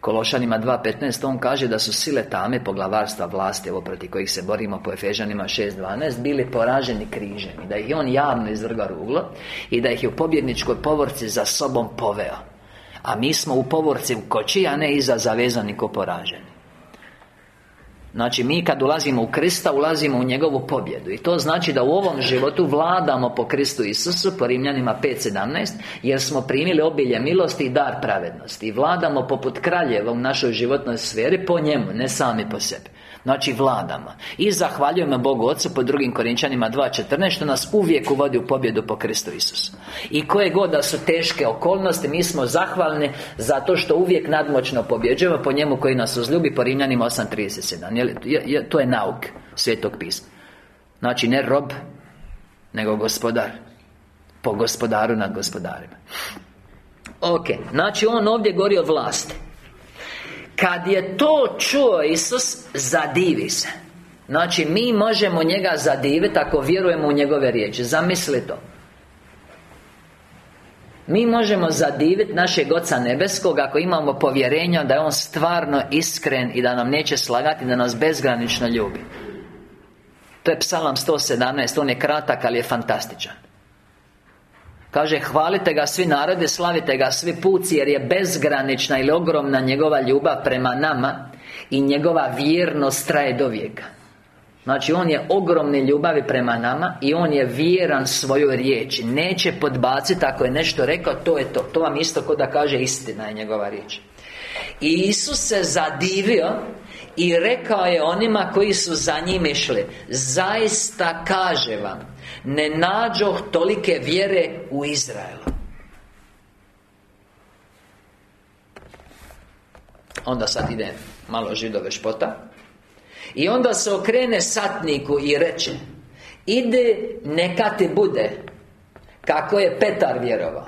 Kološanima 2.15 On kaže da su sile tame poglavarstva vlasti Ovo protiv kojih se borimo po Efežanima 6.12 Bili poraženi križem I da ih On javno izvrga ruglo I da ih je u pobjedničkoj povorci za sobom poveo. A mi smo u povorci u koči, a ne iza zavezani ko poraženi Znači, mi kad ulazimo u Krista, ulazimo u njegovu pobjedu. I to znači da u ovom životu vladamo po Kristu Isusu Po Rimljanima 5.17 Jer smo primili obilje milosti i dar pravednosti. I vladamo poput kraljeva u našoj životnoj sferi Po njemu, ne sami po sebi Znači vladama I zahvaljujemo Bogu Otcu po drugim Korinčanima 2.14 Što nas uvijek uvodi u pobjedu po Kristu Isusu. I koje god da su teške okolnosti Mi smo zahvalni Zato što uvijek nadmoćno pobjeđujemo Po njemu koji nas uzljubi Po Rimljanima 8.37 To je nauk Svetog pisma. Znači ne rob Nego gospodar. Po gospodaru nad gospodarima. Ok, znači on ovdje govori o vlasti kad je to čuo Isus Zadivi se. Znači mi možemo njega zadiviti Ako vjerujemo u njegove riječi. Zamisli to. Mi možemo zadiviti našeg Oca Nebeskog Ako imamo povjerenja da je On stvarno iskren I da nam neće slagati Da nas bezgranično ljubi. To je psalam 117 On je kratak, ali je fantastičan Kaže, hvalite ga svi narode, slavite ga svi puci Jer je bezgranična ili ogromna njegova ljubav prema nama I njegova vjernost traje do vijeka. Znači, On je ogromne ljubavi prema nama I On je vjeran svojoj riječi. Neće podbaciti ako je nešto rekao, to je to. To vam isto ko da kaže istina je njegova riječ. I Isus se zadivio I rekao je onima koji su za njim išli Zaista kaže vam ne nađoh tolike vjere u Izraelu Onda sad ide malo židove špota. I onda se okrene satniku i reče Ide, neka ti bude Kako je Petar vjerovao.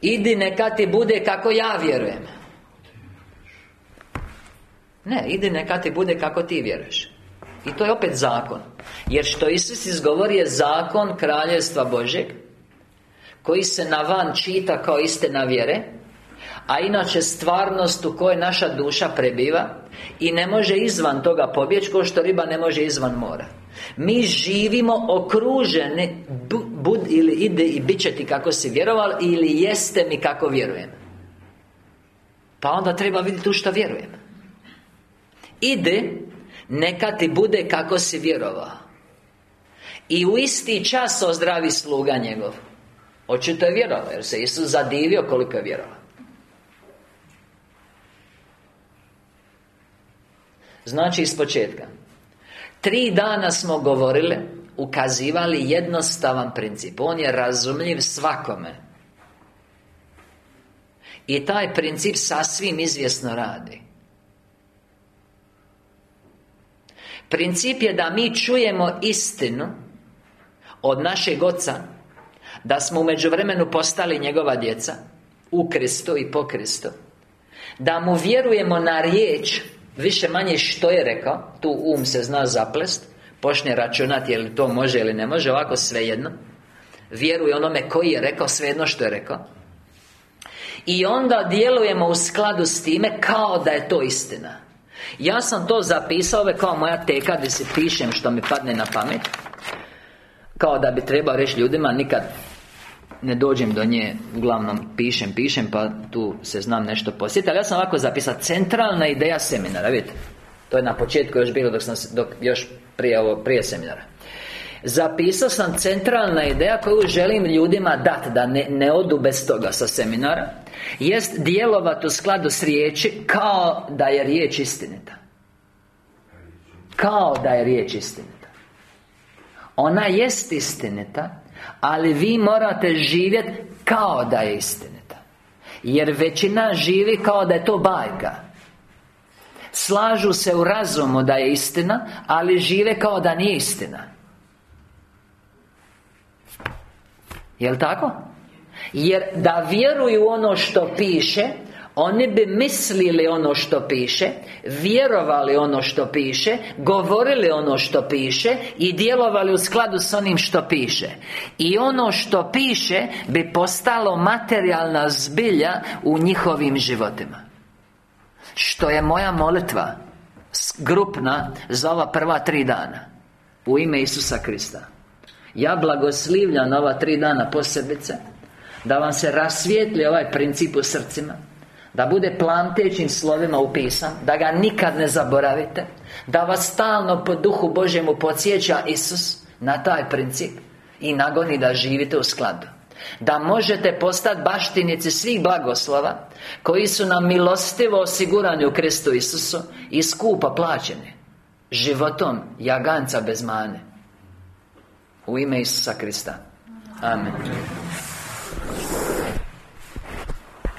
Idi, neka ti bude kako ja vjerujem. Ne, idi neka ti bude kako ti vjeruješ i to je opet zakon. Jer što Isus izgovori je zakon Kraljevstva Božeg Koji se na van čita kao istina vjere A inače stvarnost u kojoj naša duša prebiva I ne može izvan toga pobjeći Kao što riba ne može izvan mora. Mi živimo okruženi Bud ili ide i bit će ti kako si vjeroval Ili jeste mi kako vjerujem. Pa onda treba vidjeti u što vjerujem. Ide neka ti bude kako si vjerovao. I u isti čas ozdravi sluga njegov. Očito je vjerovao Jer se Isus zadivio koliko je vjerovao. Znači iz početka. Tri dana smo govorili Ukazivali jednostavan princip. On je razumljiv svakome. I taj princip sasvim izvjesno radi Princip je da mi čujemo istinu Od našeg Oca Da smo u međuvremenu postali njegova djeca U Kristu i po Kristu. Da mu vjerujemo na riječ Više manje što je rekao Tu um se zna zaplest Počne računati je li to može ili ne može Ovako svejedno. Vjeruje onome koji je rekao Svejedno što je rekao. I onda djelujemo u skladu s time Kao da je to istina ja sam to zapisao ove kao moja teka gdje se pišem što mi padne na pamet. Kao da bi trebao reći ljudima nikad ne dođem do nje Uglavnom pišem, pišem Pa tu se znam nešto posjetiti Ali ja sam ovako zapisao Centralna ideja seminara, vidite To je na početku još bilo dok sam dok, još prije, ovo, prije seminara Zapisao sam centralna ideja koju želim ljudima dati Da ne, ne odu bez toga sa seminara. Jest djelovati u skladu s riječi Kao da je riječ istinita. Kao da je riječ istinita. Ona jest istinita Ali vi morate živjeti kao da je istinita. Jer većina živi kao da je to bajka. Slažu se u razumu da je istina Ali žive kao da nije istina Jel' tako? Jer da vjeruju ono što piše oni bi mislili ono što piše Vjerovali ono što piše Govorili ono što piše I djelovali u skladu s onim što piše. I ono što piše Bi postalo materijalna zbilja U njihovim životima. Što je moja molitva Grupna Za ova prva tri dana. U ime Isusa Krista Ja blagoslivljam ova tri dana posebice Da vam se rasvijetli ovaj princip u srcima da bude plantećim slovima upisan Da ga nikad ne zaboravite Da vas stalno po duhu Božjemu podsjeća Isus Na taj princip I nagoni da živite u skladu. Da možete postati baštinici svih blagoslova Koji su nam milostivo osigurani u Kristu Isusu I skupa plaćeni Životom jaganca bez mane U ime Isusa Krista. Amen